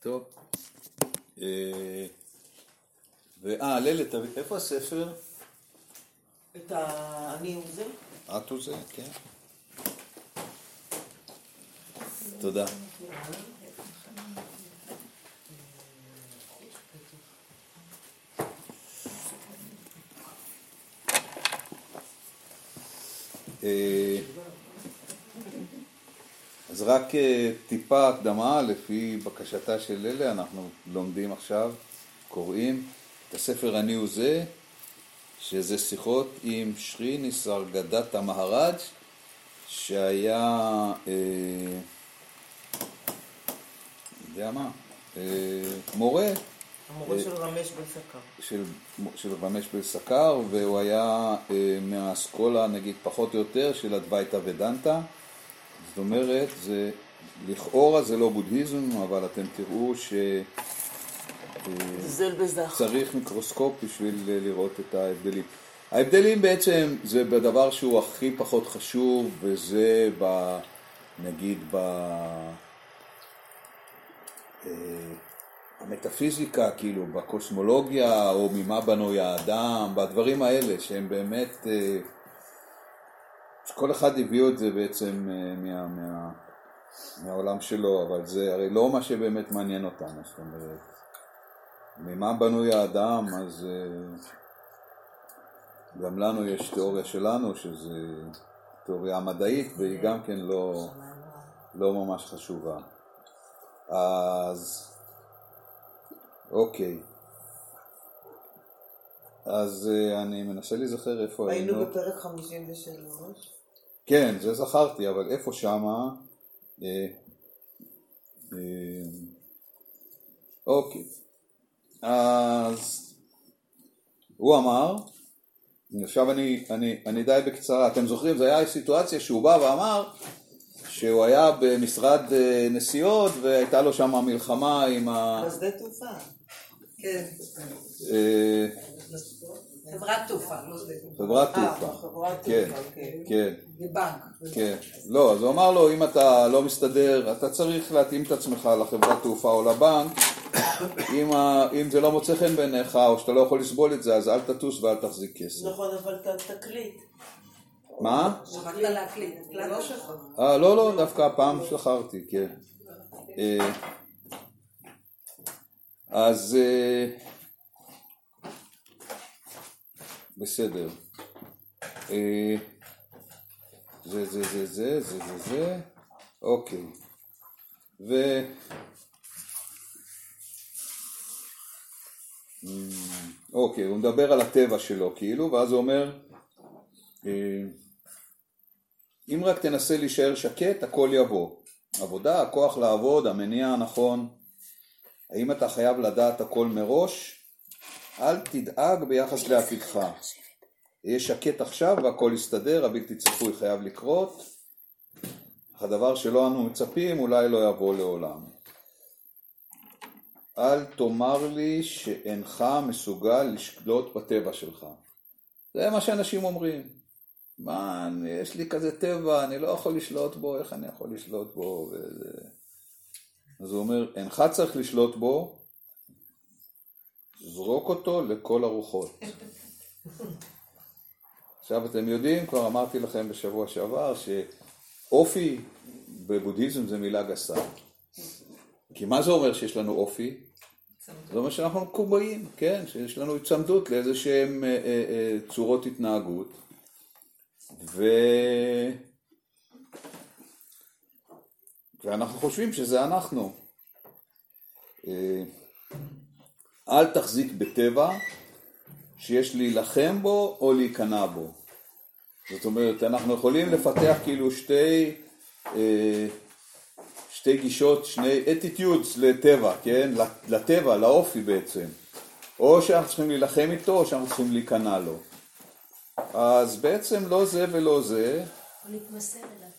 טוב. אה, ואה, ללת, איפה הספר? את האני וזה? את וזה, כן. תודה. אה, אז רק אה, טיפה הקדמה, לפי בקשתה של אלה, אנחנו לומדים עכשיו, קוראים את הספר אני הוא זה, שזה שיחות עם שרי ניסרגדת המהרג' שהיה, אה, יודע מה, אה, מורה. המורה של רמש בסקר. של, של רמש בסקר, והוא היה אה, מהאסכולה, נגיד, פחות או יותר, של אדווייתא ודנטה. זאת אומרת, זה, לכאורה זה לא בודהיזם, אבל אתם תראו ש... צריך מיקרוסקופ בשביל לראות את ההבדלים. ההבדלים בעצם זה בדבר שהוא הכי פחות חשוב, וזה ב... נגיד ב... אה, המטאפיזיקה, כאילו, בקוסמולוגיה, או ממה בנוי האדם, בדברים האלה, שהם באמת... שכל אחד הביאו את זה בעצם אה, מה, מה, מהעולם שלו, אבל זה הרי לא מה שבאמת מעניין אותנו, זאת אומרת, ממה בנוי האדם, אז אה, גם לנו יש תיאוריה שלנו, שזה תיאוריה מדעית, והיא גם כן לא, לא ממש חשובה. אז אוקיי. אז אה, אני מנסה להיזכר איפה היינו. היינו בפרק 53. כן, זה זכרתי, אבל איפה שמה? אה, אה, אוקיי. אז הוא אמר, עכשיו אני, אני, אני די בקצרה, אתם זוכרים, זו הייתה סיטואציה שהוא בא ואמר שהוא היה במשרד נסיעות והייתה לו שם מלחמה עם ה... בשדה תעופה. כן. חברת תעופה, לא שדה תעופה. חברת אה, תעופה. חברת כן, תעופה, אוקיי. כן, בבנק. כן. לא, אז הוא אמר לו, אם אתה לא מסתדר, אתה צריך להתאים את עצמך לחברת תעופה או לבנק. אם, ה... אם זה לא מוצא חן בעיניך, או שאתה לא יכול לסבול את זה, אז אל תטוס ואל תחזיק כסף. נכון, אבל ת- תקליט. מה? שכחת להקליט. לא שלך. אה, לא, לא, דווקא הפעם שכרתי, כן. אה, אז... אה, בסדר. אה, זה, זה, זה, זה, זה, זה, זה, אוקיי. ו... אמ, אוקיי, הוא מדבר על הטבע שלו כאילו, ואז הוא אומר, אה, אם רק תנסה להישאר שקט, הכל יבוא. עבודה, הכוח לעבוד, המניע הנכון. האם אתה חייב לדעת הכל מראש? אל תדאג ביחס לעתידך. יהיה שקט עכשיו והכל יסתדר, הבלתי צפוי חייב לקרות. הדבר שלא אנו מצפים אולי לא יבוא לעולם. אל תאמר לי שאינך מסוגל לשלוט בטבע שלך. זה מה שאנשים אומרים. מה, אני- יש לי כזה טבע, אני לא יכול לשלוט בו, איך אני יכול לשלוט בו? וזה... אז הוא אומר, אינך צריך לשלוט בו, זרוק אותו לכל הרוחות. עכשיו אתם יודעים, כבר אמרתי לכם בשבוע שעבר, שאופי בבודהיזם זה מילה גסה. כי מה זה אומר שיש לנו אופי? זה אומר שאנחנו מקובעים, כן, שיש לנו הצמדות לאיזה שהן אה, אה, אה, צורות התנהגות. ו... ואנחנו חושבים שזה אנחנו. אל תחזיק בטבע שיש להילחם בו או להיכנע בו. זאת אומרת, אנחנו יכולים לפתח כאילו שתי, אה, שתי גישות, שני attitudes לטבע, כן? לטבע, לאופי בעצם. או שאנחנו צריכים להילחם איתו או שאנחנו צריכים להיכנע לו. אז בעצם לא זה ולא זה, או להתמסר אליו.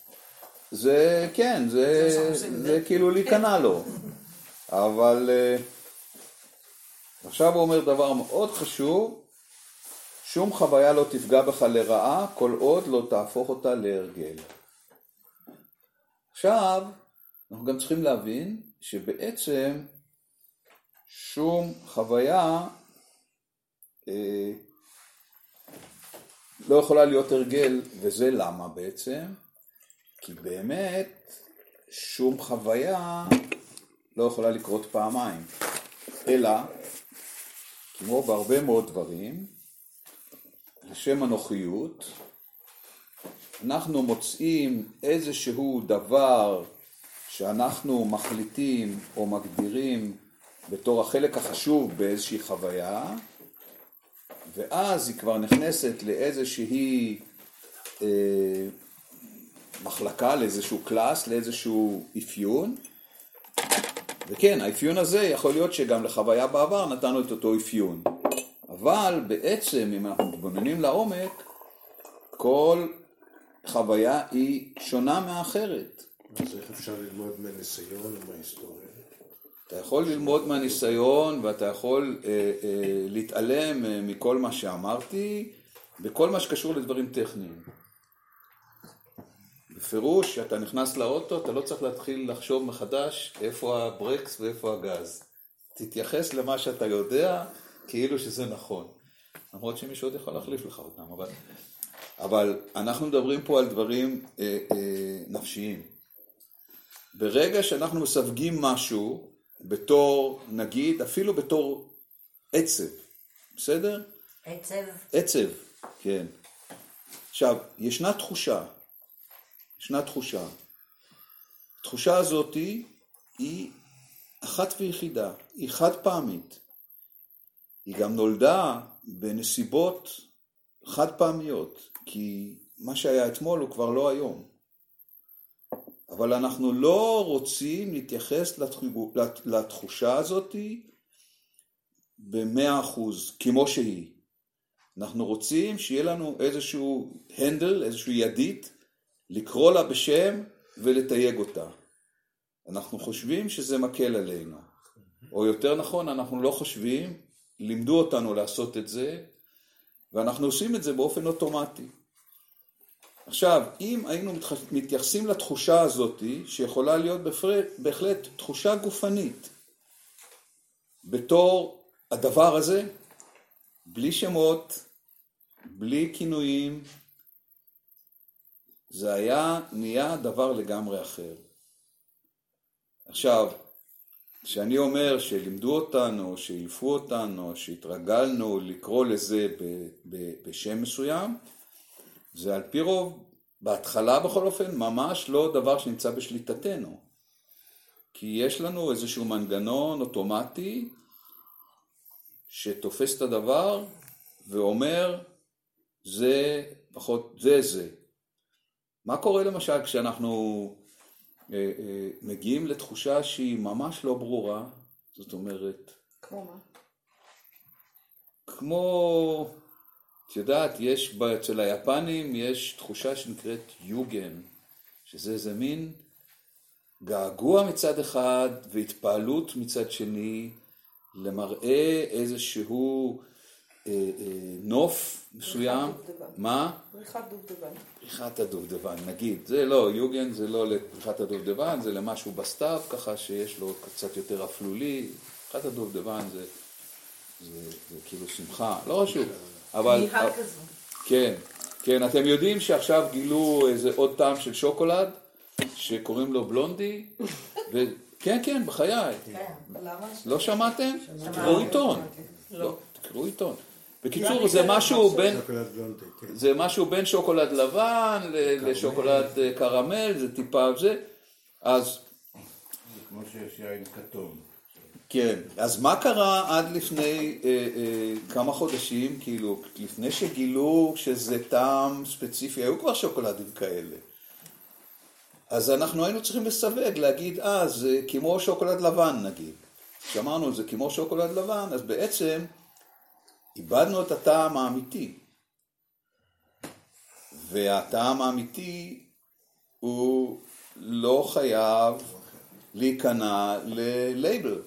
זה כן, זה, זה כאילו להיכנע לו. אבל אה, עכשיו הוא אומר דבר מאוד חשוב, שום חוויה לא תפגע בך לרעה כל עוד לא תהפוך אותה להרגל. עכשיו, אנחנו גם צריכים להבין שבעצם שום חוויה אה, לא יכולה להיות הרגל, וזה למה בעצם? כי באמת שום חוויה לא יכולה לקרות פעמיים, אלא כמו בהרבה מאוד דברים, לשם הנוחיות, אנחנו מוצאים איזשהו דבר שאנחנו מחליטים או מגדירים בתור החלק החשוב באיזושהי חוויה, ואז היא כבר נכנסת לאיזושהי אה, מחלקה, לאיזשהו קלאס, לאיזשהו אפיון, וכן, האפיון הזה יכול להיות שגם לחוויה בעבר נתנו את אותו אפיון, אבל בעצם אם אנחנו מתבוננים לעומק, כל חוויה היא שונה מאחרת. אז איך אפשר ללמוד מהניסיון ומההיסטוריה? אתה יכול ללמוד מהניסיון ואתה יכול אה, אה, להתעלם אה, מכל מה שאמרתי בכל מה שקשור לדברים טכניים. בפירוש, כשאתה נכנס לאוטו, אתה לא צריך להתחיל לחשוב מחדש איפה הברקס ואיפה הגז. תתייחס למה שאתה יודע כאילו שזה נכון. למרות שמישהו עוד יכול להחליף לך אותם, אבל, אבל אנחנו מדברים פה על דברים אה, אה, נפשיים. ברגע שאנחנו מסווגים משהו בתור, נגיד, אפילו בתור עצב, בסדר? עצב. עצב, כן. עכשיו, ישנה תחושה, ישנה תחושה. התחושה הזאת היא אחת ויחידה, היא חד פעמית. היא גם נולדה בנסיבות חד פעמיות, כי מה שהיה אתמול הוא כבר לא היום. אבל אנחנו לא רוצים להתייחס לתחושה הזאת במאה אחוז, כמו שהיא. אנחנו רוצים שיהיה לנו איזשהו הנדל, איזשהו ידית, לקרוא לה בשם ולתייג אותה. אנחנו חושבים שזה מקל עלינו. או יותר נכון, אנחנו לא חושבים, לימדו אותנו לעשות את זה, ואנחנו עושים את זה באופן אוטומטי. עכשיו, אם היינו מתייחסים לתחושה הזאת, שיכולה להיות בפרט, בהחלט תחושה גופנית, בתור הדבר הזה, בלי שמות, בלי כינויים, זה היה, נהיה דבר לגמרי אחר. עכשיו, כשאני אומר שלימדו אותנו, שאילפו אותנו, שהתרגלנו לקרוא לזה בשם מסוים, זה על פי רוב, בהתחלה בכל אופן, ממש לא דבר שנמצא בשליטתנו. כי יש לנו איזשהו מנגנון אוטומטי שתופס את הדבר ואומר זה פחות זה זה. מה קורה למשל כשאנחנו אה, אה, מגיעים לתחושה שהיא ממש לא ברורה, זאת אומרת... כמו מה? כמו... את יודעת, יש אצל היפנים יש תחושה שנקראת יוגן, שזה איזה מין געגוע מצד אחד והתפעלות מצד שני למראה איזשהו אה, נוף מסוים. מה? פריחת דובדבן. פריחת הדובדבן, נגיד. זה לא, יוגן זה לא לפריחת הדובדבן, זה למשהו בסתיו, ככה שיש לו קצת יותר אפלולי. פריחת הדובדבן זה, זה, זה כאילו שמחה, לא חשוב. אבל... כן, כן, אתם יודעים שעכשיו גילו איזה עוד טעם של שוקולד, שקוראים לו בלונדי, ו... כן, כן, בחיי. כן, למה? לא שמעתם? תקראו עיתון. לא, תקראו עיתון. בקיצור, זה משהו בין... זה משהו בין שוקולד לבן לשוקולד אה, קרמל, זה טיפה זה. אז... כמו שיש יין כתום. כן, אז מה קרה עד לפני אה, אה, כמה חודשים, כאילו, לפני שגילו שזה טעם ספציפי, היו כבר שוקולדים כאלה. אז אנחנו היינו צריכים לסווג, להגיד, אה, זה כמו שוקולד לבן נגיד. כשאמרנו זה כמו שוקולד לבן, אז בעצם איבדנו את הטעם האמיתי. והטעם האמיתי הוא לא חייב להיכנע ללייבל.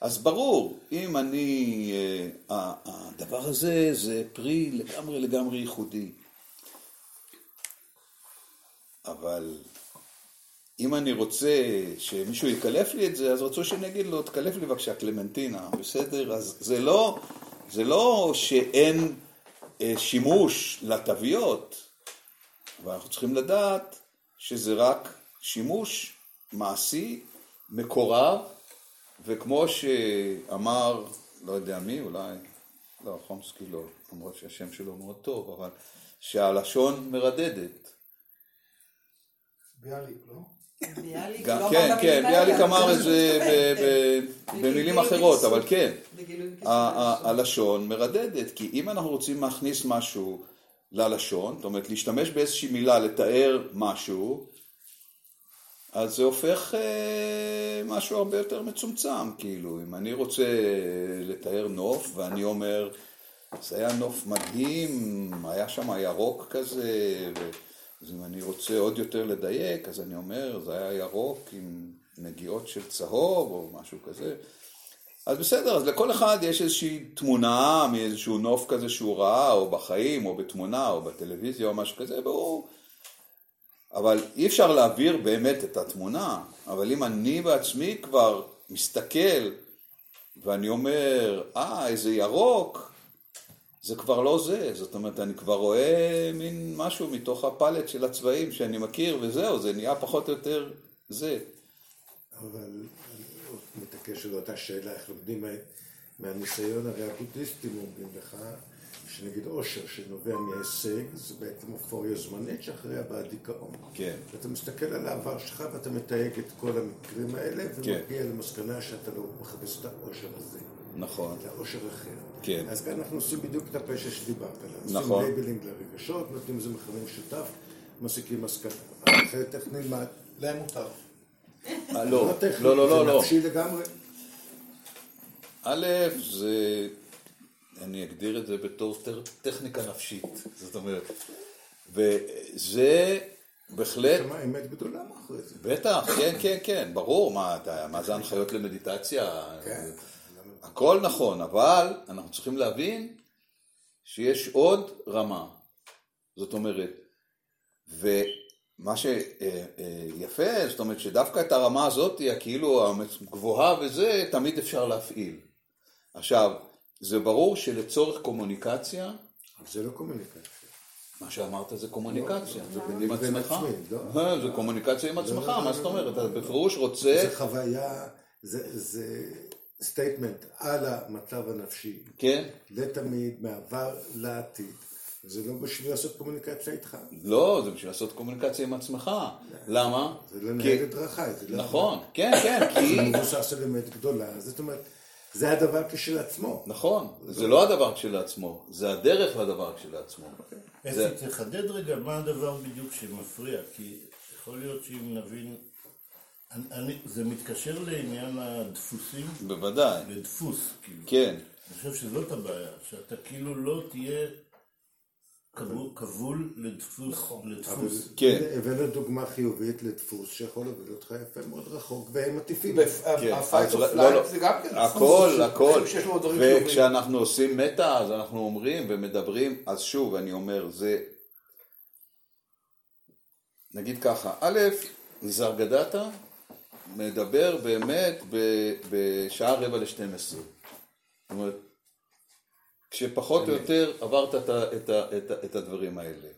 אז ברור, אם אני, אה, הדבר הזה זה פרי לגמרי לגמרי ייחודי. אבל אם אני רוצה שמישהו יקלף לי את זה, אז רצו שאני אגיד לו, תקלף לי בבקשה קלמנטינה, בסדר? אז זה לא, זה לא שאין אה, שימוש לתוויות, אבל אנחנו צריכים לדעת שזה רק שימוש מעשי, מקורב, וכמו שאמר, לא יודע מי, אולי, לא, חומסקי לא, למרות שהשם שלו מאוד טוב, אבל שהלשון מרדדת. ביאליק, לא? ביאליק גם, לא כן, כן, ביאליק. אמר את זה במילים אחרות, אבל כן. הלשון מרדדת, כי אם אנחנו רוצים להכניס משהו ללשון, זאת אומרת להשתמש באיזושהי מילה לתאר משהו, אז זה הופך אה, משהו הרבה יותר מצומצם, כאילו, אם אני רוצה לתאר נוף ואני אומר, זה היה נוף מדהים, היה שם ירוק כזה, ו- אז אם אני רוצה עוד יותר לדייק, אז אני אומר, זה היה ירוק עם נגיעות של צהוב או משהו כזה. אז בסדר, אז לכל אחד יש איזושהי תמונה מאיזשהו נוף כזה שהוא ראה, או בחיים, או בתמונה, או בטלוויזיה, או משהו כזה, ברור. אבל אי אפשר להעביר באמת את התמונה, אבל אם אני בעצמי כבר מסתכל, ואני אומר, אה, איזה ירוק, זה כבר לא זה, זאת אומרת, אני כבר רואה מין משהו מתוך הפלט של הצבעים שאני מכיר, וזהו, זה נהיה פחות או יותר זה. אבל אני מתעקש על אותה שאלה, איך לומדים מה- מהניסיון, הרי הבודהיסטים אומרים לך, שנגיד עושר שנובע מהישג, זה בעצם אופוריה זמנית שאחריה בא הדיכאון. כן. ואתה מסתכל על העבר שלך ואתה מתייג את כל המקרים האלה, כן. ומגיע למסקנה שאתה לא מחפש את העושר הזה, נכון. את העושר אחר. כן. אז כאן אנחנו עושים בדיוק את הפשע שדיברת עליו. נכון. עושים labeling לרגשות, נותנים לזה מכנה משותף, מסיקים מסקנה. אחרת איך נלמד? להם מותר. אה, לא, לא, לא, לא, זה לא. נפשי לגמרי. א', זה, אני אגדיר את זה בתור טכניקה נפשית, זאת אומרת, וזה בהחלט, שמה אמת גדולה מאחורי זה. בטח, כן, כן, כן, ברור, מה זה הנחיות למדיטציה? כן. הכל נכון, אבל אנחנו צריכים להבין שיש עוד רמה, זאת אומרת, ומה שיפה, זאת אומרת שדווקא את הרמה הזאת, הכאילו הגבוהה וזה, תמיד אפשר להפעיל. עכשיו, זה ברור שלצורך קומוניקציה, זה לא קומוניקציה. מה שאמרת זה קומוניקציה, לא, זה לא. עם בין עצמך, לא. אה, זה קומוניקציה עם עצמך, לא, מה לא, זאת לא, אומרת, לא, אתה לא. בפירוש רוצה, זה חוויה, זה, זה statement על המצב הנפשי, כן, לתמיד, מעבר לעתיד. זה לא בשביל לעשות קומוניקציה איתך. לא, זה בשביל לעשות קומוניקציה עם עצמך, למה? זה כי- לנהל את דרכיי. זה לא- נכון, כן, כן, זה כי... מבוסס על אמת גדולה. זאת אומרת, זה הדבר כשלעצמו. נכון, זה לא הדבר כשלעצמו, זה הדרך לדבר כשלעצמו. זה- אפי, תחדד רגע מה הדבר בדיוק שמפריע, כי יכול להיות שאם נבין... אני, אני, זה מתקשר לעניין הדפוסים, בוודאי, לדפוס, כאילו. כן, אני חושב שזאת הבעיה, שאתה כאילו לא תהיה כבול, כבול לדפוס, אבל לדפוס. כן. הנה, הבאנו דוגמה חיובית לדפוס שיכול להוביל אותך יפה מאוד רחוק, והם מטיפים. כן. אז of לא, לא, זה גם כן הכל, הכל. וכשאנחנו עושים מטא, אז אנחנו אומרים ומדברים, אז שוב, אני אומר, זה... נגיד ככה, א', ניזהר גדתה מדבר באמת בשעה רבע לשתים עשרה. זאת אומרת, כשפחות או יותר עברת את, את, את, את הדברים האלה.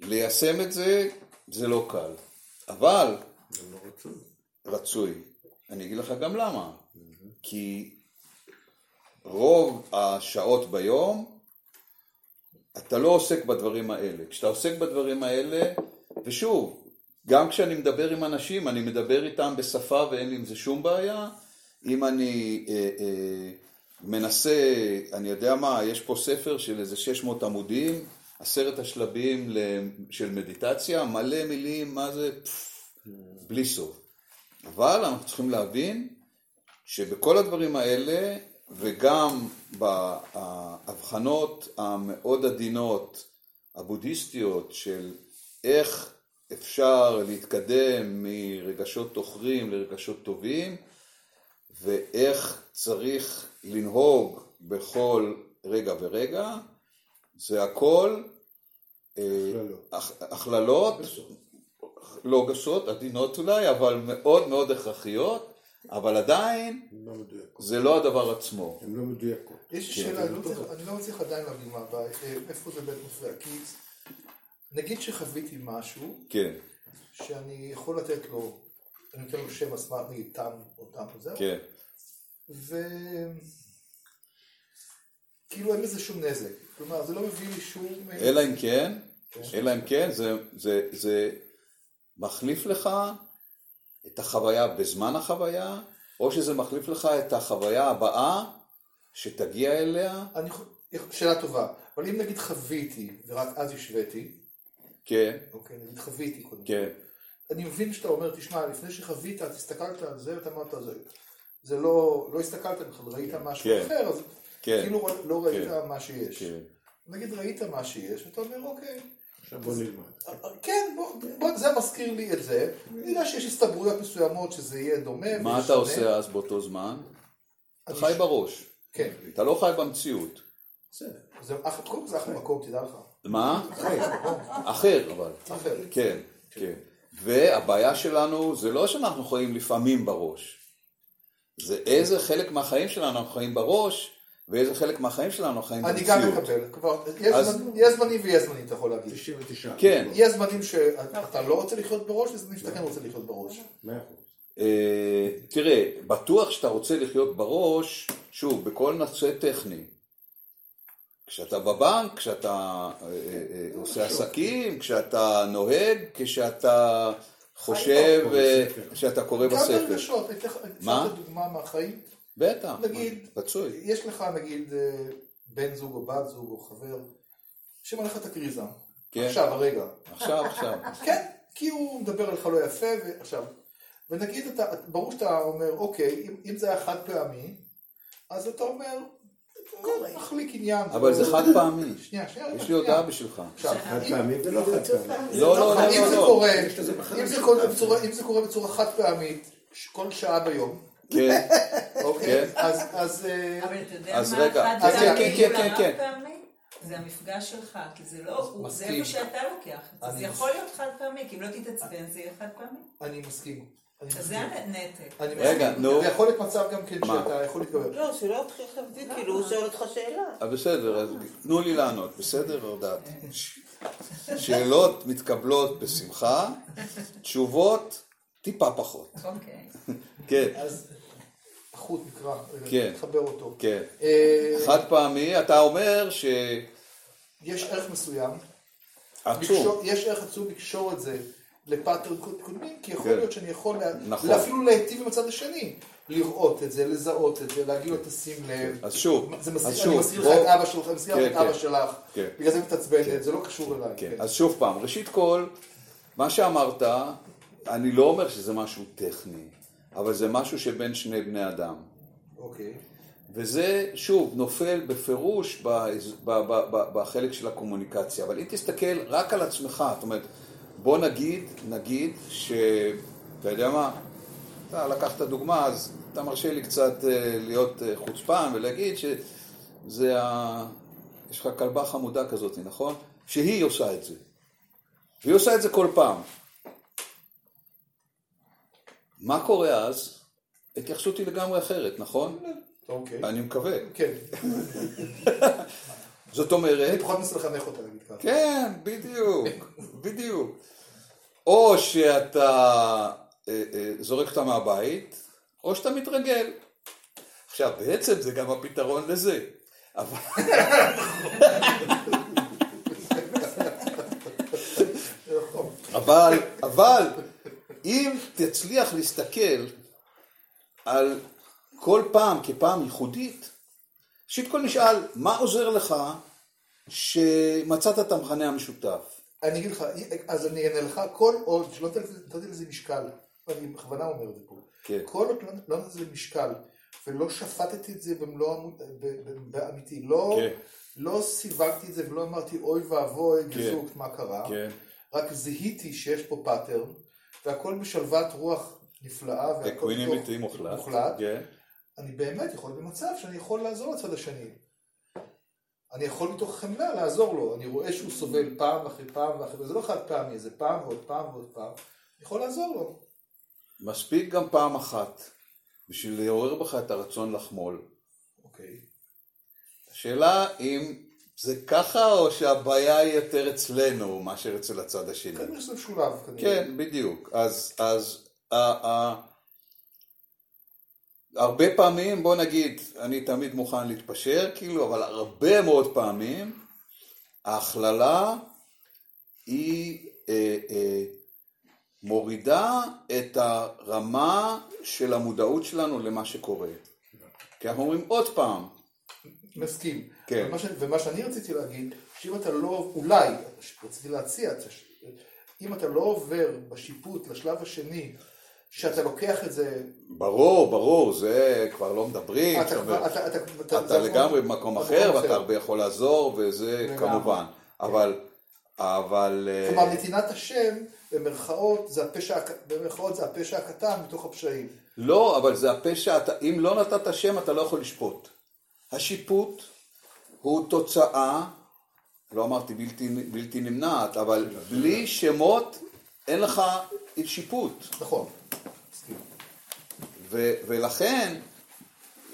ליישם את זה, זה לא קל. אבל זה לא רצוי. רצוי. אני אגיד לך גם למה. כי רוב השעות ביום, אתה לא עוסק בדברים האלה. כשאתה עוסק בדברים האלה, ושוב, גם כשאני מדבר עם אנשים, אני מדבר איתם בשפה ואין לי עם זה שום בעיה. אם אני אה, אה, מנסה, אני יודע מה, יש פה ספר של איזה 600 עמודים, עשרת השלבים של מדיטציה, מלא מילים, מה זה, פפ, בלי סוף. אבל אנחנו צריכים להבין שבכל הדברים האלה, וגם בהבחנות המאוד עדינות, הבודהיסטיות, של איך אפשר להתקדם מרגשות עוכרים לרגשות טובים, ואיך צריך לנהוג בכל רגע ורגע, זה הכל אה, הכללות. הכ- הכללות, לא גסות, עדינות אולי, אבל מאוד מאוד הכרחיות, אבל עדיין לא. זה לא הדבר עצמו. הן לא מדויקות. יש כן, שאלה, כן. אני לא מצליח- אני לא מצליח עדיין להבין מה הבעיה, אה, איפה זה בית מפריע, כי נגיד שחוויתי משהו, כן, שאני יכול לתת לו, אני נותן לו שם אסמאר, נגיד טעם או טעם וזהו, כן, ו... כאילו אין בזה שום נזק, כלומר זה לא מביא לי שום... אלא אם כן, אלא אם כן, זה, זה, זה מחליף לך את החוויה בזמן החוויה, או שזה מחליף לך את החוויה הבאה שתגיע אליה, אני, שאלה טובה, אבל אם נגיד חוויתי ורק אז השוויתי, כן, אוקיי, נגיד חוויתי קודם, כן, אני מבין שאתה אומר, תשמע, לפני שחווית, את הסתכלת על זה ואתה אמרת, זה, זה לא, לא הסתכלת בכלל, ראית משהו כן. אחר, אז כן, כאילו לא ראית כן. מה שיש. כן. נגיד ראית מה שיש, ואתה אומר, אוקיי, עכשיו בוא נלמד. כן, בוא, בוא, זה מזכיר לי את זה, אני יודע שיש הסתברויות מסוימות שזה יהיה דומה. מה אתה. עושה אז באותו זמן? אתה חי בראש, כן, אתה לא חי במציאות. בסדר. קודם כל זה אחלה מקום, תדע לך. מה? אחר, אבל. אחר. כן, כן. והבעיה שלנו זה לא שאנחנו חיים לפעמים בראש, זה איזה חלק מהחיים שלנו אנחנו חיים בראש, ואיזה חלק מהחיים שלנו אנחנו חיים אני גם במציאות. מקבל, כבר, יש אז- זמנים- יש זמנים ויש זמנים, אתה יכול להגיד. 99. כן. יש זמנים שאתה לא רוצה לחיות בראש, ויש זמנים שאתה כן רוצה לחיות בראש. אה, תראה, בטוח שאתה רוצה לחיות בראש, שוב, בכל נושא טכני. כשאתה בבנק, כשאתה אה, אה, עושה עסקים, כשאתה נוהג, כשאתה חושב, אה. כשאתה קורא גם בספר. ברגשות, אני אתן לך מה? אפשר לתת דוגמה מהחיים. בטח, נגיד, רצוי. יש לך נגיד אה, בן זוג או בת זוג או חבר, שמראה לך את הקריזה. כן. עכשיו, הרגע. עכשיו, עכשיו. כן, כי הוא מדבר עליך לא יפה, ועכשיו. ונגיד, אתה, ברור שאתה אומר, אוקיי, אם, אם זה היה חד פעמי, אז אתה אומר, מחליק עניין. אבל זה חד פעמי. שנייה, שנייה, יש לי. הודעה בשבילך. חד פעמי ולא חד פעמי. לא, לא, לא, אם לא, זה לא. קורה, מחלה אם זה קורה. בצורה- אם זה קורה בצורה חד פעמית, כל שעה ביום, כן, אוקיי? כן. אז, אז, אה, אבל אתה יודע אז מה רגע, החד כן, פעמי כן, כן, כן. הרב-פעמי? זה המפגש שלך, כי זה לא, זה. איפה שאתה לוקח זה יכול להיות חד פעמי, כי אם לא תתעצבן זה יהיה חד פעמי. אני מסכים. אז. זה הנתק. אני רגע. נו. זה יכול להיות מצב גם כן מה? שאתה יכול להתגבר. לא, שלא יתחיל חבדי, כאילו הוא שואל אותך שאלה. אה, בסדר, אז תנו לי לענות, בסדר? הודעתי. שאלות מתקבלות בשמחה, תשובות טיפה פחות. אוקיי. כן, אז החוט נקרא, כן. תחבר אותו. כן. אה, חד פעמי, אתה אומר ש... יש ערך מסוים, עצום. יש ערך עצום לקשור את זה לפאטרן קודמים, כי יכול כן. להיות שאני יכול נכון. אפילו להיטיב עם הצד השני, לראות את זה, לזהות את זה, להגיד לו תשים לב. אז שוב, זה אז שוב, אני מזכיר לך את אבא שלך, אני מזכיר לך כן, את אבא כן. שלך, כן. בגלל זה מתעצבנת, זה לא קשור אליי. כן, כן. אז שוב פעם, ראשית כל, מה שאמרת, אני לא אומר שזה משהו טכני, אבל זה משהו שבין שני בני אדם. אוקיי. וזה, שוב, נופל בפירוש בחלק של הקומוניקציה. אבל אם תסתכל רק על עצמך, זאת אומרת, בוא נגיד, נגיד ש... אתה יודע מה? אתה לקחת דוגמה, אז אתה מרשה לי קצת אה, להיות אה, חוצפן ולהגיד שזה ה... יש לך כלבה חמודה כזאת, נכון? שהיא עושה את זה. והיא עושה את זה כל פעם. מה קורה אז? ההתייחסות היא לגמרי אחרת, נכון? אוקיי. אני מקווה. כן. זאת אומרת, אני פחות מנסה לחנך אותה, נגיד ככה. כן, בדיוק, בדיוק. או שאתה אה, אה, זורק אותה מהבית, או שאתה מתרגל. עכשיו, בעצם זה גם הפתרון לזה. אבל... אבל, אבל, אם תצליח להסתכל על כל פעם כפעם ייחודית, ראשית כל נשאל, מה עוזר לך שמצאת את המכנה המשותף? אני אגיד לך, אז אני אענה לך, כל עוד, שלא נתתי לזה משקל, ואני בכוונה אומר את זה פה, כן. כל עוד לא- לא נתתי לזה משקל, ולא שפטתי את זה במלוא באמיתי, לא, כן. לא סיווגתי את זה ולא אמרתי אוי ואבוי, כן. גזוק, מה קרה, כן. רק זיהיתי שיש פה pattern, והכל בשלוות רוח נפלאה, והכל equanimity בתוך- מוחלט. אני באמת יכול להיות במצב שאני יכול לעזור לצד השני. אני יכול מתוך חמלה לעזור לו, אני רואה שהוא סובל פעם אחרי פעם ואחרי, זה לא חד פעמי, זה פעם ועוד פעם ועוד פעם, יכול לעזור לו. מספיק גם פעם אחת בשביל לעורר בך את הרצון לחמול. אוקיי. השאלה אם זה ככה או שהבעיה היא יותר אצלנו מאשר אצל הצד השני. כנראה שזה משולב. כן, בדיוק. אז, אז ה, ה, הרבה פעמים, בוא נגיד, אני תמיד מוכן להתפשר, כאילו, אבל הרבה מאוד פעמים ההכללה היא אה, אה, מורידה את הרמה של המודעות שלנו למה שקורה. כי אנחנו אומרים עוד פעם, מסכים. כן. ומה, ש... ומה שאני רציתי להגיד, שאם אתה לא, אולי, רציתי להציע, אם אתה לא עובר בשיפוט לשלב השני, שאתה לוקח את זה... ברור, ברור, זה כבר לא מדברים, אתה כבר- אתה- אתה- אתה- אתה לגמרי במקום אחר. ואתה הרבה יכול לעזור, וזה לגמרי. כמובן. אבל, אבל... אה, כלומר, נתינת השם, במרכאות, זה הפשע, במרכאות זה הפשע הקטן מתוך הפשעים. לא, אבל זה הפשע, אתה, אם לא נתת שם אתה לא יכול לשפוט. השיפוט הוא תוצאה, לא אמרתי בלתי, בלתי נמנעת, אבל בלי שמות אין לך שיפוט. נכון. ו, ולכן,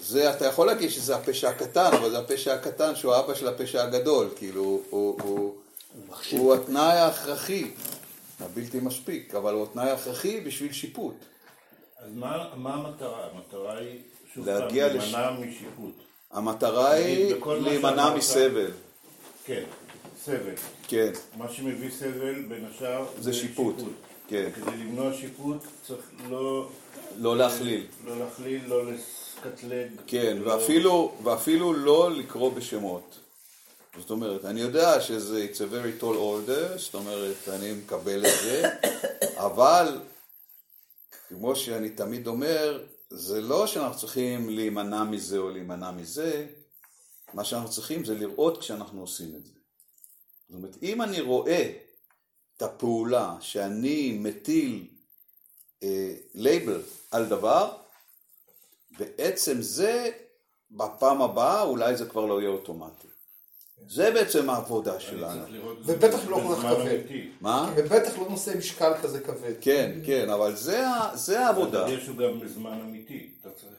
זה, אתה יכול להגיד שזה הפשע הקטן, אבל זה הפשע הקטן שהוא האבא של הפשע הגדול, כאילו, הוא, הוא, הוא, הוא התנאי ההכרחי, הבלתי מספיק, אבל הוא התנאי ההכרחי בשביל שיפוט. אז מה מה המטרה? המטרה היא, שוב להגיע פעם, לש- להימנע משיפוט. המטרה היא להימנע מסבל, כן, סבל. כן, מה שמביא סבל, בין השאר, זה שיפוט, כן, כדי למנוע שיפוט צריך לא... לא להכליל, לא להכליל, לא לקטלג. כן, לא- ואפילו, ואפילו לא לקרוא בשמות. זאת אומרת, אני יודע שזה it's a very tall order, זאת אומרת, אני מקבל את זה, אבל כמו שאני תמיד אומר, זה לא שאנחנו צריכים להימנע מזה או להימנע מזה, מה שאנחנו צריכים זה לראות כשאנחנו עושים את זה. זאת אומרת, אם אני רואה את הפעולה שאני מטיל אה, לייבל על דבר, בעצם זה, בפעם הבאה אולי זה כבר לא יהיה אוטומטי. זה בעצם העבודה שלנו. ובטח לא כל כך כבד. מה? ובטח לא נושא משקל כזה כבד. כן, כן, אבל זה, העבודה. הוא גם בזמן אמיתי. אתה צריך...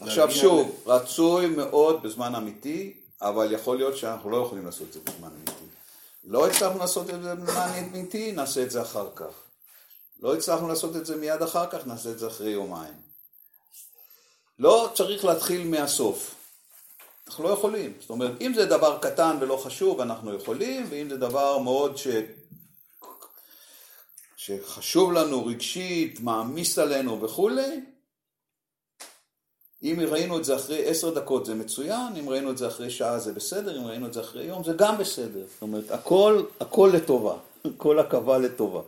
עכשיו שוב, רצוי מאוד בזמן אמיתי, אבל יכול להיות שאנחנו לא יכולים לעשות את זה בזמן אמיתי. לא הצלחנו לעשות את זה בזמן אמיתי, נעשה את זה אחר כך. לא הצלחנו לעשות את זה מיד אחר כך, נעשה את זה אחרי יומיים. לא צריך להתחיל מהסוף. אנחנו לא יכולים. זאת אומרת, אם זה דבר קטן ולא חשוב, אנחנו יכולים, ואם זה דבר מאוד ש... שחשוב לנו רגשית, מעמיס עלינו וכולי, אם ראינו את זה אחרי עשר דקות זה מצוין, אם ראינו את זה אחרי שעה זה בסדר, אם ראינו את זה אחרי יום זה גם בסדר. זאת אומרת, הכל, הכל לטובה, כל עכבה לטובה.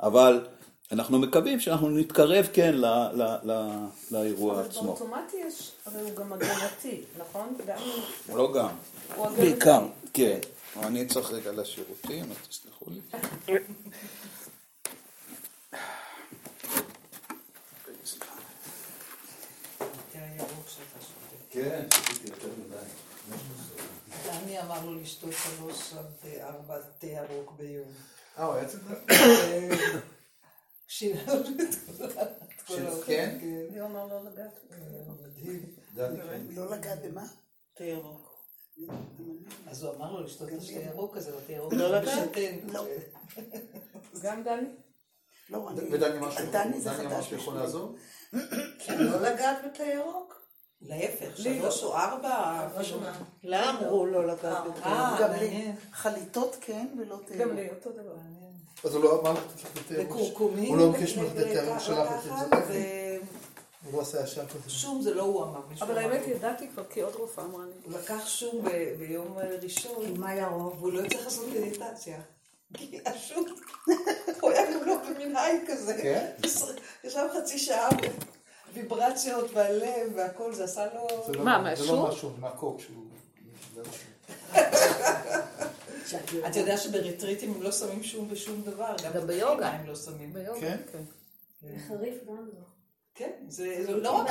אבל אנחנו מקווים שאנחנו נתקרב כן ל, ל, ל, לאירוע אבל עצמו. באוטומטי יש, הרי הוא גם הגנתי, נכון? גם אם לא גם. הוא הגנתי. בעיקר, כן. אני צריך רגע לשירותים, אז תסלחו לי. כן, שתיתי יותר מדי. דני אמר לו לשתות שלוש עד ארבע תה ירוק ביום. אה, הוא היה צריך... שינה לו את כל האוכל. כן? מי אומר לא לגעת? אה, מדהים. כן. לא לגעת במה? תה ירוק. אז הוא אמר לו לשתות את התה ירוק הזה, והתה ירוק לא הוא לגעת? לא. גם דני? לא, אני... ודני משהו דני זה דני אמר חדש שיכול בשבילי. לעזור? לא לגעת בתה ירוק? להפך, שלוש או ארבע. לא. לה אמרו לא לגעת אה, בתה ירוק. גם לי. חליטות כן ולא תה גם. לי, אותו דבר. אז הוא לא אמר לך תה ירוק? וקורקומים. הוא לא ביקש ממך שלך לתת לקחת, זה הוא לא עשה ישר כזה. ושום זה לא הוא אמר. אבל האמת. ידעתי כבר, כי עוד רופאה אמרה לי. הוא לקח שום ביום ראשון. כי מה ירוק? והוא לא הצליח לעשות מדיטציה. כי השוק, הוא היה גם לא היי כזה. כן? ישב חצי שעה, ויברציות והלב והכל, זה עשה לו... זה לא- מה, זה לא? משהו, מהקוק שהוא... זה משהו. אתה יודע שבריטריטים הם לא שמים שום בשום דבר. גם ביוגה. הם לא שמים. כן? כן. חריף גם לא. כן, זה זה לא רק...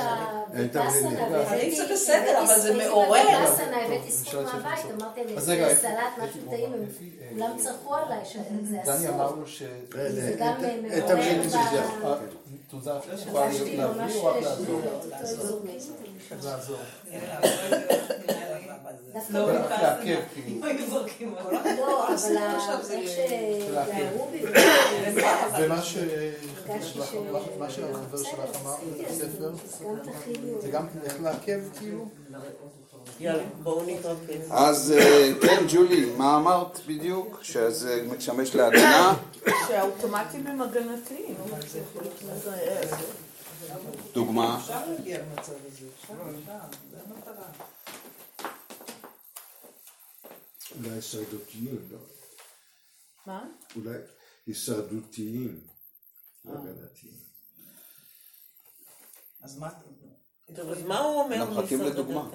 אני זה בסדר, אבל זה מעורר. בבאסנה הבאתי ספורט מהבית, אמרתי להם, סלט, משהו טעים, כולם צרחו עליי שזה דני אסור. לו ש... זה גם את מעורר תעוזה יכולה הרגשתי להביא ממש או רק לעזור? לעזור. דווקא לא, רק לעכב, כאילו. לא, אבל ומה. מה שהחבר שלך אמר בספר. זה גם איך לעכב, כאילו? יאללה, בואו נתרכז. אז אה, כן, ג'ולי, מה אמרת בדיוק? שזה משמש להגנה? שהאוטומטים הם הגנתיים. דוגמה? אפשר להגיע למצב הזה, אפשר, אפשר, זה המטרה. אולי הישרדותיים, לא? מה? אולי הישרדותיים, לא הגנתיים. אז מה? הוא אומר? אנחנו מחכים לדוגמה.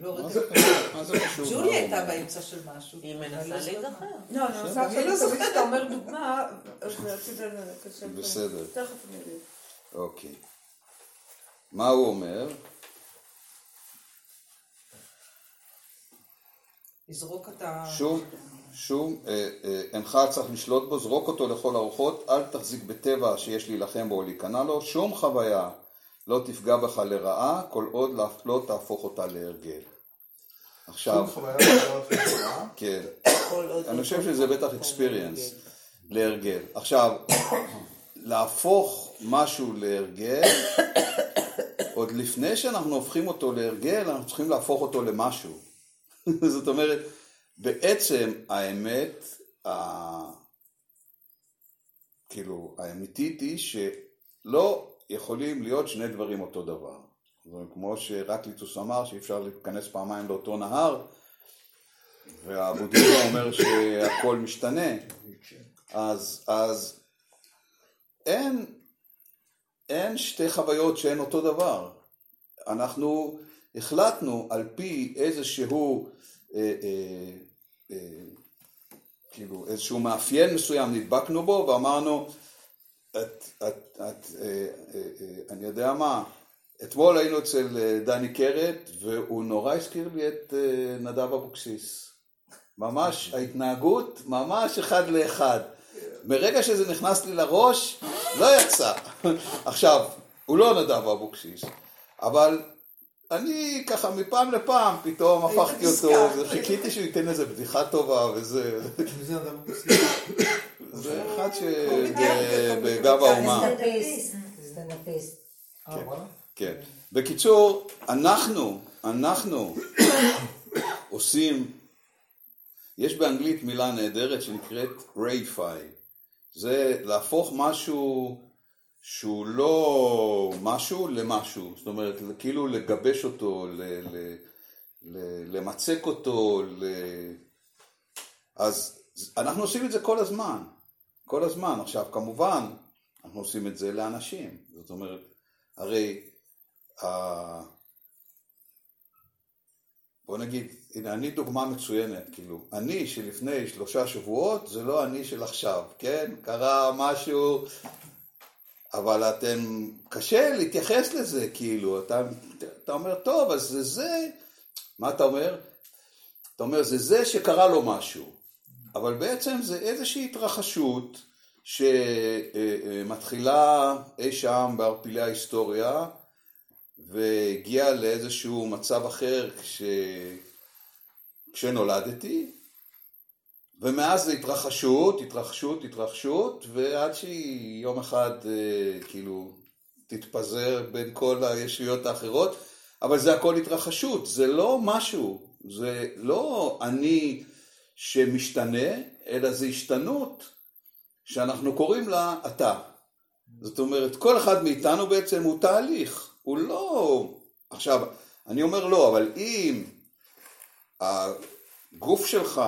לא, מה. זה? ג'ולי הייתה באמצע של משהו. היא מנסה לא. להיזכר. לא, אני לא זוכרת. תמיד כשאתה אומר דוגמה. בסדר. תכף אני אגיד. אוקיי. מה הוא אומר? לזרוק את ה... שום, שום, אה, אה, אינך צריך לשלוט בו, זרוק אותו לכל הרוחות, אל תחזיק בטבע שיש להילחם בו או להיכנע לו, שום חוויה לא תפגע בך לרעה, כל עוד לא- לא תהפוך אותה להרגל. עכשיו, לא כן, עוד אני לא חושב שזה בטח experience להרגל. עכשיו, להפוך משהו להרגל, עוד לפני שאנחנו הופכים אותו להרגל, אנחנו צריכים להפוך אותו למשהו. זאת אומרת, בעצם האמת, ה... כאילו, האמיתית היא שלא יכולים להיות שני דברים אותו דבר. כמו שרקליטוס אמר, שאי אפשר להיכנס פעמיים לאותו נהר, והבודהיזם אומר שהכל משתנה, אז, אז אין, אין שתי חוויות שהן אותו דבר. אנחנו החלטנו על פי איזשהו, אה, אה, אה, כאילו איזשהו מאפיין מסוים נדבקנו בו ואמרנו, את, את, את, אה, אה, אה, אני יודע מה, אתמול היינו אצל דני קרת והוא נורא הזכיר לי את נדב אבוקסיס. ממש, ההתנהגות ממש אחד לאחד. מרגע שזה נכנס לי לראש, לא יצא. עכשיו, הוא לא נדב אבוקסיס, אבל אני ככה מפעם לפעם פתאום הפכתי אותו, חיכיתי שהוא ייתן איזה בדיחה טובה וזה, זה אחד שבגב האומה. סטנדאפיסט. אה? כן. בקיצור, אנחנו, אנחנו עושים, יש באנגלית מילה נהדרת שנקראת רייפיי. זה להפוך משהו שהוא לא משהו למשהו. זאת אומרת, כאילו לגבש אותו, ל, ל, ל, למצק אותו, ל... אז אנחנו עושים את זה כל הזמן. כל הזמן. עכשיו, כמובן, אנחנו עושים את זה לאנשים. זאת אומרת, הרי ה- בוא נגיד, הנה, אני דוגמה מצוינת, כאילו, אני שלפני שלושה שבועות זה לא אני של עכשיו, כן? קרה משהו, אבל אתם, קשה להתייחס לזה, כאילו, אתה, אתה אומר, טוב, אז זה זה, מה אתה אומר? אתה אומר, זה זה שקרה לו משהו, אבל בעצם זה איזושהי התרחשות שמתחילה אי שם בערפילי ההיסטוריה, והגיע לאיזשהו מצב אחר כש... כשנולדתי, ומאז זה התרחשות, התרחשות, התרחשות, ועד שהיא יום אחד אה, כאילו תתפזר בין כל הישויות האחרות, אבל זה הכל התרחשות, זה לא משהו, זה לא אני שמשתנה, אלא זה השתנות שאנחנו קוראים לה אתה. זאת אומרת, כל אחד מאיתנו בעצם הוא תהליך. הוא לא... עכשיו, אני אומר לא, אבל אם הגוף שלך,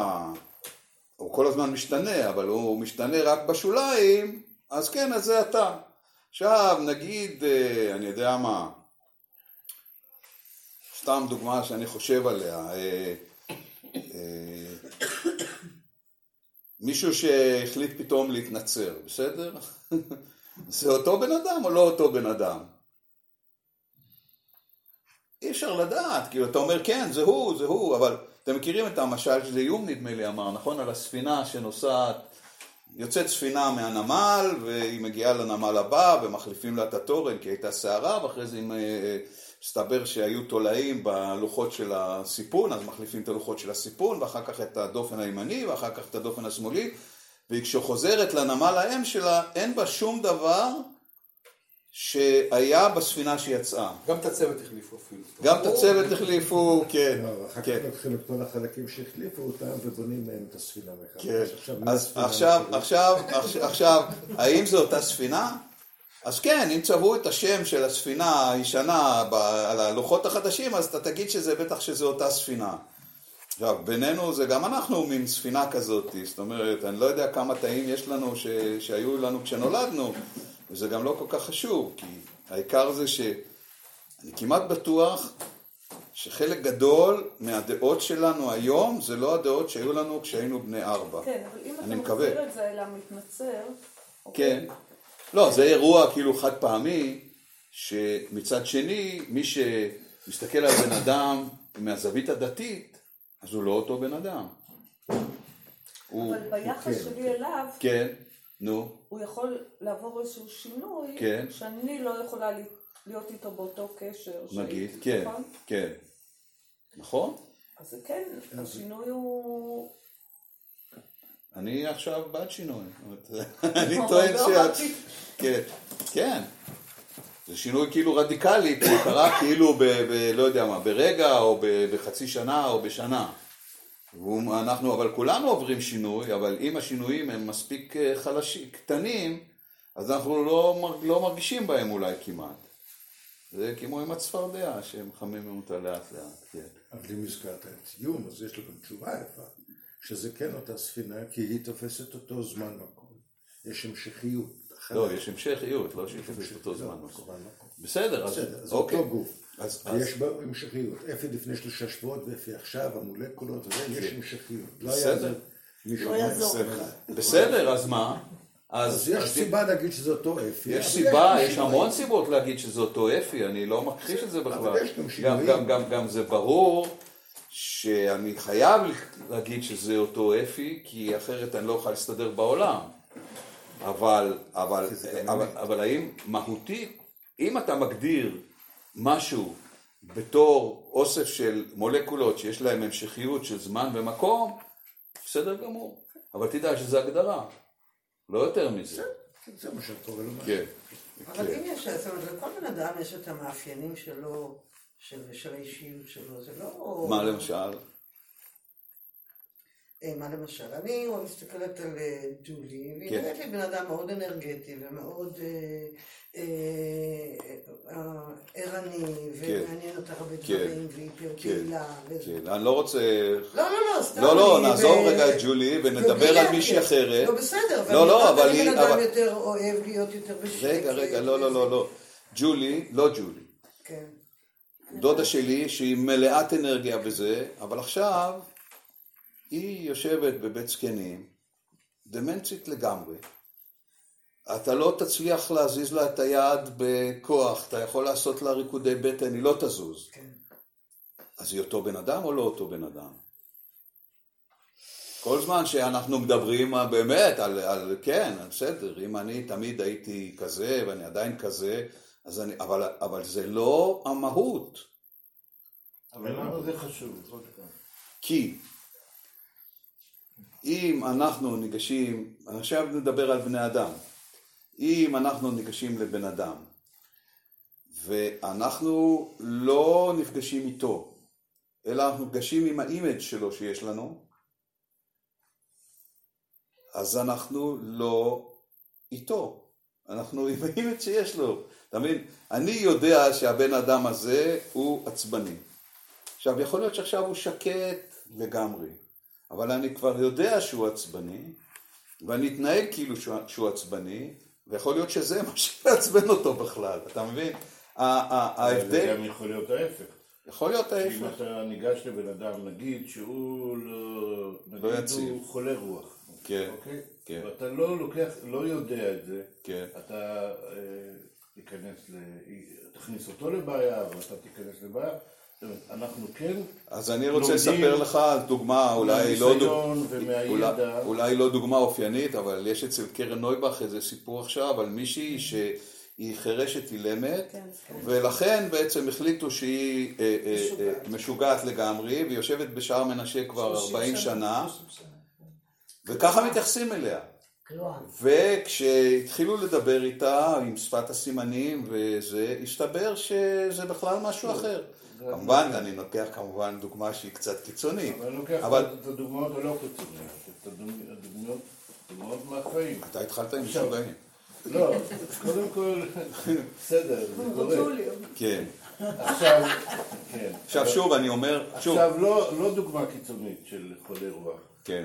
הוא כל הזמן משתנה, אבל הוא משתנה רק בשוליים, אז כן, אז זה אתה. עכשיו, נגיד, אה, אני יודע מה, סתם דוגמה שאני חושב עליה, אה, אה, מישהו שהחליט פתאום להתנצר, בסדר? זה אותו בן אדם או לא אותו בן אדם? אי אפשר לדעת, כאילו אתה אומר כן, זה הוא, זה הוא, אבל אתם מכירים את המשל שזה איום נדמה לי אמר, נכון? על הספינה שנוסעת, יוצאת ספינה מהנמל והיא מגיעה לנמל הבא ומחליפים לה את התורן כי הייתה סערה ואחרי זה אם, אה, מסתבר שהיו תולעים בלוחות של הסיפון, אז מחליפים את הלוחות של הסיפון ואחר כך את הדופן הימני ואחר כך את הדופן השמאלי וכשהיא חוזרת לנמל האם שלה אין בה שום דבר שהיה בספינה שיצאה. גם את הצוות החליפו אפילו. גם את הצוות החליפו, כן, לא, אחר כך כן. לוקחים את כל החלקים שהחליפו אותם ובונים מהם את הספינה מחדש. כן, עכשיו, אז. עכשיו, עכשיו, עכשיו, האם זו אותה ספינה? אז כן, אם צבעו את השם של הספינה הישנה ב- על הלוחות החדשים, אז אתה תגיד שזה בטח שזו אותה ספינה. עכשיו, בינינו זה גם אנחנו מין ספינה כזאת, זאת אומרת, אני לא יודע כמה תאים יש לנו ש... שהיו לנו כשנולדנו, וזה גם לא כל כך חשוב, כי העיקר זה שאני כמעט בטוח שחלק גדול מהדעות שלנו היום זה לא הדעות שהיו לנו כשהיינו בני ארבע. כן, אבל אם אתה מקווה. מחזיר את זה אל המתנצר, כן. לא, זה אירוע כאילו חד פעמי, שמצד שני, מי שמסתכל על בן אדם מהזווית הדתית, אז הוא לא אותו בן אדם. הוא, אבל ביחס כן, שלי אליו, כן, נו, הוא יכול לעבור איזשהו שינוי, כן. שאני לא יכולה להיות איתו באותו קשר. נגיד, שהייתי, כן, נכון? כן. נכון? אז זה כן, השינוי הוא... אני עכשיו בעד שינוי. אני אבל טוען לא ש... כן, כן. זה שינוי כאילו רדיקלי, כי הוא קרה כאילו ב... לא יודע מה, ברגע או ב, בחצי שנה או בשנה. והוא- אנחנו, אבל כולנו עוברים שינוי, אבל אם השינויים הם מספיק אה, חלשים, קטנים, אז אנחנו לא, לא מרגישים בהם אולי כמעט. זה כמו עם הצפרדע, שמחממים אותה לאט לאט, כן. אבל אם הזכרת את איום, אז יש לו גם תשובה יפה, שזה כן אותה ספינה, כי היא תופסת אותו זמן מקום. יש המשכיות. לא, יש המשכיות, לא שיש אותו לא, זמן מקום. בסדר, אז בסדר, זה אוקיי. אותו גוף. אז, אז יש בה המשכיות. אפי לפני שלושה שבועות ואפי עכשיו, המולקולות, יש המשכיות. לא בסדר. לא. בסדר, אז מה? אז יש סיבה להגיד שזה אותו אפי. יש סיבה, יש. המון סיבות להגיד שזה אותו אפי, אני לא מכחיש את זה בכלל. אבל יש גם גם, שינויים. גם, גם, גם זה ברור שאני חייב להגיד שזה אותו אפי, כי אחרת אני לא אוכל להסתדר בעולם. אבל, אבל, אבל. אבל האם מהותית, אם אתה מגדיר משהו בתור אוסף של מולקולות שיש להם המשכיות של זמן ומקום, בסדר גמור. אבל תדע שזה הגדרה, לא יותר מזה. זה מה שאת קורא לו. כן. אבל כן. אם יש, זאת אומרת, לכל בן אדם יש את המאפיינים שלו, של, של האישיות שלו, זה לא... מה למשל? אה, מה למשל? אני מסתכלת על אה, ג'ולי, והיא כן. נראית לי בן אדם מאוד אנרגטי ומאוד אה, אה, אה, ערני, ומעניין אותה הרבה כן. דברים, והיא פעילה. וזה. כן, אני לא רוצה... לא, לא, לא, סתם. לא, לא, נעזוב רגע את ג'ולי ונדבר על. מישהי אחרת. לא, בסדר, לא, לא, אבל אבל אני בן אדם יותר אוהב להיות יותר בשקט. רגע, רגע, לא, לא, לא, לא. ג'ולי, לא ג'ולי. כן. דודה שלי, שהיא מלאת אנרגיה בזה, אבל עכשיו היא יושבת בבית זקנים, דמנצית לגמרי. אתה לא תצליח להזיז לה את היד בכוח, אתה יכול לעשות לה ריקודי בטן, היא לא תזוז. כן. אז היא אותו בן אדם או לא אותו בן אדם? כל זמן שאנחנו מדברים אה, באמת על, על כן, בסדר, אם אני תמיד הייתי כזה ואני עדיין כזה, אז אני, אבל, אבל זה לא המהות. אבל למה זה חשוב? כי אם אנחנו ניגשים, עכשיו נדבר על בני אדם, אם אנחנו ניגשים לבן אדם ואנחנו לא נפגשים איתו, אלא אנחנו נפגשים עם ה image שלו שיש לנו, אז אנחנו לא איתו, אנחנו עם ה image שיש לו. אתה מבין? אני יודע שהבן אדם הזה הוא עצבני. עכשיו, יכול להיות שעכשיו הוא שקט לגמרי, אבל אני כבר יודע שהוא עצבני, ואני אתנהג כאילו שהוא, שהוא עצבני, ויכול להיות שזה מה שמעצבן אותו בכלל, אתה מבין? ה- ה- אבל זה ההבדל, גם יכול להיות ההפך. יכול להיות אם ההפך. אתה ניגש לבן אדם, נגיד שהוא לא... לא נגיד יציב. הוא חולה רוח. כן, אוקיי? כן. ואתה לא לוקח, לא יודע את זה, כן. אתה אה, תיכנס ל... תכניס אותו לבעיה, ואתה תיכנס לבעיה. אנחנו כן אז אני רוצה לומדים לספר לך דוגמה, אולי לא, דוג... אולי, אולי לא דוגמה אופיינית, אבל יש אצל קרן נויבך איזה סיפור עכשיו על מישהי שהיא חירשת אילמת, כן. ולכן בעצם החליטו שהיא אה, אה, אה, משוגעת לגמרי, והיא יושבת בשער מנשה כבר 30 40 שנה, 30 שנה, כן. וככה מתייחסים אליה. וכשהתחילו לדבר איתה עם שפת הסימנים וזה, הסתבר שזה בכלל משהו אחר. כמובן, אני לוקח כמובן דוגמה שהיא קצת קיצונית, אבל אני לוקח אבל את הדוגמאות הלא קיצוניות, את הדוגמאות- מהחיים. אתה התחלת עם משוגעים. לא, קודם כל, בסדר, זה קורה. כן. עכשיו, כן. עכשיו שוב, אני אומר, שוב, עכשיו, לא לא דוגמה קיצונית של חולי רוח. כן,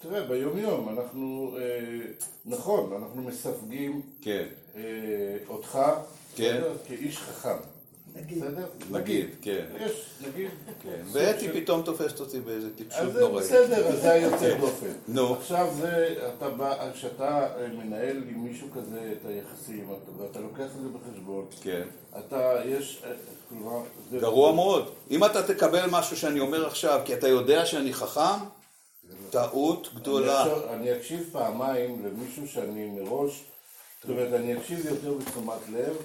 תראה, ביום-יום אנחנו, אה, נכון, אנחנו מסווגים כן, אה, אותך כן. כאיש חכם. בסדר? נגיד, כן, יש, נגיד. כן. ואתי פתאום תופסת אותי באיזה טיפשות אז זה נוראית. בסדר, אז זה היוצא כן. דופן. נו. עכשיו זה, אתה בא, כשאתה אה, מנהל עם מישהו כזה את היחסים, אתה- ואתה לוקח את זה בחשבון, כן. אתה, יש, אה, כלומר. גרוע מאוד. אם אתה תקבל משהו שאני אומר עכשיו, כי אתה יודע שאני חכם, טעות גדולה. אני אקשיב פעמיים למישהו שאני מראש, זאת אומרת, אני אקשיב יותר בתשומת לב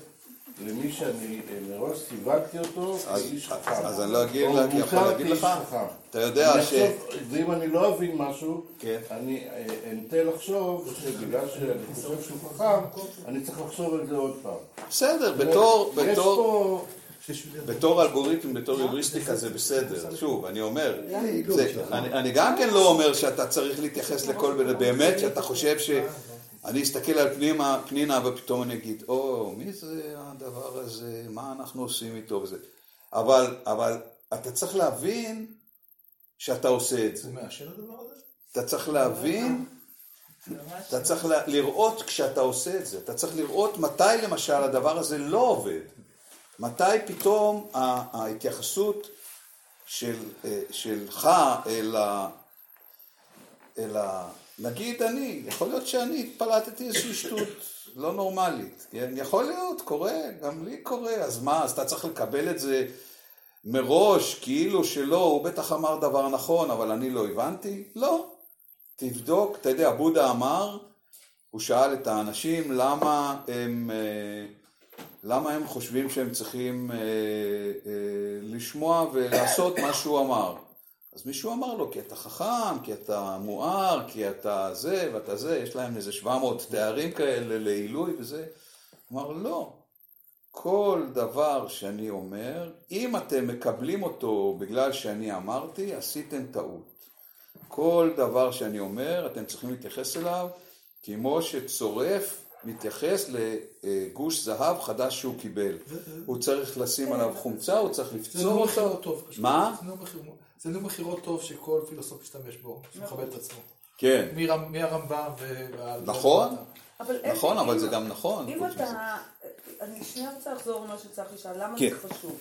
למי שאני אה, מראש סיווגתי אותו אז- כאיש חכם. אז אני לא אגיד לה, כי יכול להגיד לך. אתה יודע אני ש- ואם אני לא אבין משהו, כן. אני אה, אנטה לחשוב שבגלל שאני חושב שהוא חכם, אני צריך לחשוב על זה עוד פעם. בסדר, בתור, יש בתור, אלגוריתם, בתור היבריסטיקה זה בסדר. שוב, אני אומר, זה, אני, אני גם כן לא אומר שאתה צריך להתייחס לכל באמת, שאתה חושב ש... אני אסתכל על פנימה, פנינה ופתאום אני אגיד, או, מי זה הדבר הזה, מה אנחנו עושים איתו וזה. אבל, אבל אתה צריך להבין שאתה עושה את זה. הוא מעשן הדבר הזה? אתה צריך להבין, אתה צריך לראות כשאתה עושה את זה. אתה צריך לראות מתי למשל הדבר הזה לא עובד. מתי פתאום ההתייחסות של, אה, שלך אל ה... אל ה... נגיד אני, יכול להיות שאני התפלטתי איזושהי שטות לא נורמלית, כן? יכול להיות, קורה, גם לי קורה, אז מה, אז אתה צריך לקבל את זה מראש, כאילו שלא, הוא בטח אמר דבר נכון, אבל אני לא הבנתי? לא. תבדוק, אתה יודע, בודה אמר, הוא שאל את האנשים למה הם, אה, למה הם חושבים שהם צריכים אה, אה, לשמוע ולעשות מה שהוא אמר. אז מישהו אמר לו, כי אתה חכם, כי אתה מואר, כי אתה זה ואתה זה, יש להם איזה 700 תארים כאלה לעילוי וזה. אמר, לא. כל דבר שאני אומר, אם אתם מקבלים אותו בגלל שאני אמרתי, עשיתם טעות. כל דבר שאני אומר, אתם צריכים להתייחס אליו כמו שצורף מתייחס לגוש זהב חדש שהוא קיבל. הוא צריך לשים עליו חומצה, הוא צריך זה לפצור אותו. מכירות טוב. פשוט. מה? זה נאום מכירות- זה נאום מכירות טוב שכל פילוסוף משתמש בו, שמכבד את עצמו. כן, מהרמב"ם ו... נכון, נכון, אבל זה גם נכון. אם. אתה... אני שנייה רוצה לחזור למה שצחי שאל, למה כן. זה חשוב?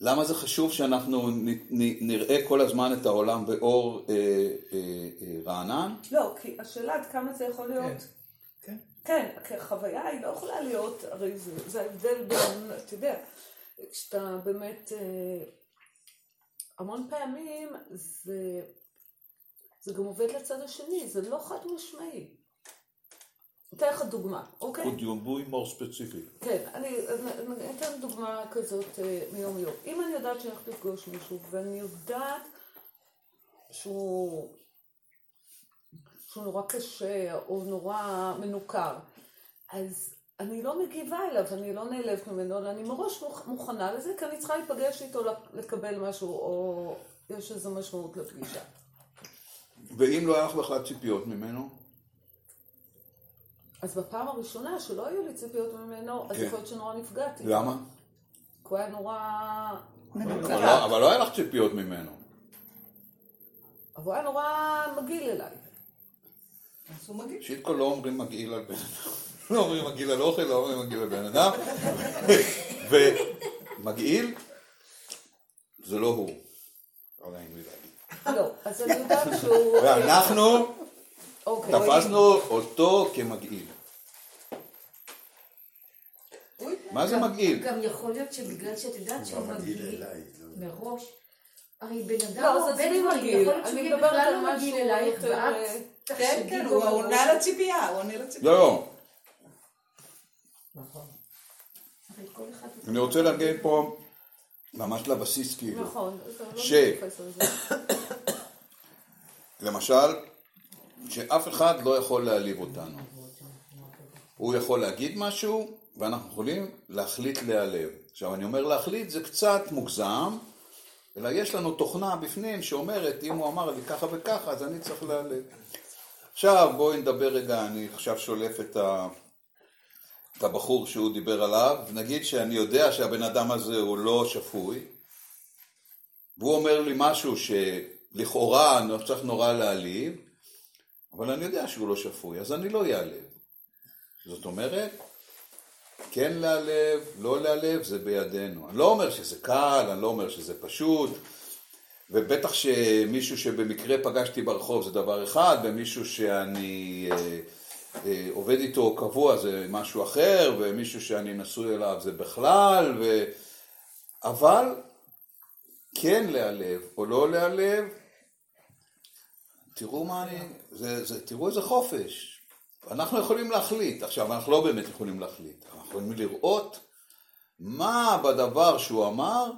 למה זה חשוב שאנחנו נ- נ- נראה כל הזמן את העולם באור אה, אה, אה, רענן? לא, כי השאלה עד כמה זה יכול להיות... כן. כן, כי החוויה היא לא יכולה להיות, הרי זה, זה ההבדל בין, אתה יודע, כשאתה באמת, אה, המון פעמים זה, זה גם עובד לצד השני, זה לא חד משמעי. אתן לך דוגמה, אוקיי? Could you be more specific? כן, אני אתן דוגמה כזאת אה, מיום יום. אם אני יודעת שאני הולכת לפגוש מישהו, ואני יודעת שהוא, שהוא נורא קשה, או נורא מנוכר, אז אני לא מגיבה אליו, אני לא נעלבת ממנו, אלא אני מראש מוכ- מוכנה לזה, כי אני צריכה להיפגש איתו לקבל משהו, או יש איזו משמעות לפגישה. ואם לא היה לך בכלל ציפיות ממנו? אז בפעם הראשונה שלא היו לי ציפיות ממנו, אז כן. יכול להיות שנורא נפגעתי. למה? כי הוא היה נורא... אבל לא- אבל לא היה לך ציפיות ממנו. אבל הוא היה נורא מגעיל אליי. אז הוא מגיש. ראשית כל לא אומרים מגעיל על בן אדם. לא אומרים מגעיל על אוכל, לא אומרים מגעיל על בן אדם. ומגעיל זה לא הוא. לא נעים לי להגיד. לא, אז אני יודעת שהוא... ואנחנו אוקיי. תפסנו אותו כמגעיל. מה זה מגעיל? גם יכול להיות שבגלל שאת יודעת שהוא מגעיל. לא. מראש, הרי בן אדם לא, דברים, מגעיל. אני מדברת על לא משהו מגעיל אלייך, יותר, ואת אה, כן, תחשבי כן, הוא. עונה לציפייה, הוא עונה לציפייה. לא, לא. נכון. הרי כל אחד... אני רוצה להגיד פה ממש לבסיס כאילו. נכון, לא ש-. למשל, שאף אחד לא יכול להעליב אותנו. הוא יכול להגיד משהו, ואנחנו יכולים להחליט להיעלב. עכשיו, אני אומר להחליט זה קצת מוגזם, אלא יש לנו תוכנה בפנים שאומרת, אם הוא אמר לי ככה וככה, אז אני צריך להיעלב. עכשיו, בואי נדבר רגע, אני עכשיו שולף את, ה... את הבחור שהוא דיבר עליו, נגיד שאני יודע שהבן אדם הזה הוא לא שפוי, והוא אומר לי משהו שלכאורה צריך נורא להעליב, אבל אני יודע שהוא לא שפוי, אז אני לא אעלב. זאת אומרת, כן להעלב, לא להעלב, זה בידינו. אני לא אומר שזה קל, אני לא אומר שזה פשוט, ובטח שמישהו שבמקרה פגשתי ברחוב זה דבר אחד, ומישהו שאני אה, עובד איתו קבוע זה משהו אחר, ומישהו שאני נשוי אליו זה בכלל, ו... אבל כן להעלב או לא להעלב, תראו מה אני, זה, זה, תראו איזה חופש. אנחנו יכולים להחליט, עכשיו אנחנו לא באמת יכולים להחליט, אנחנו יכולים לראות מה בדבר שהוא אמר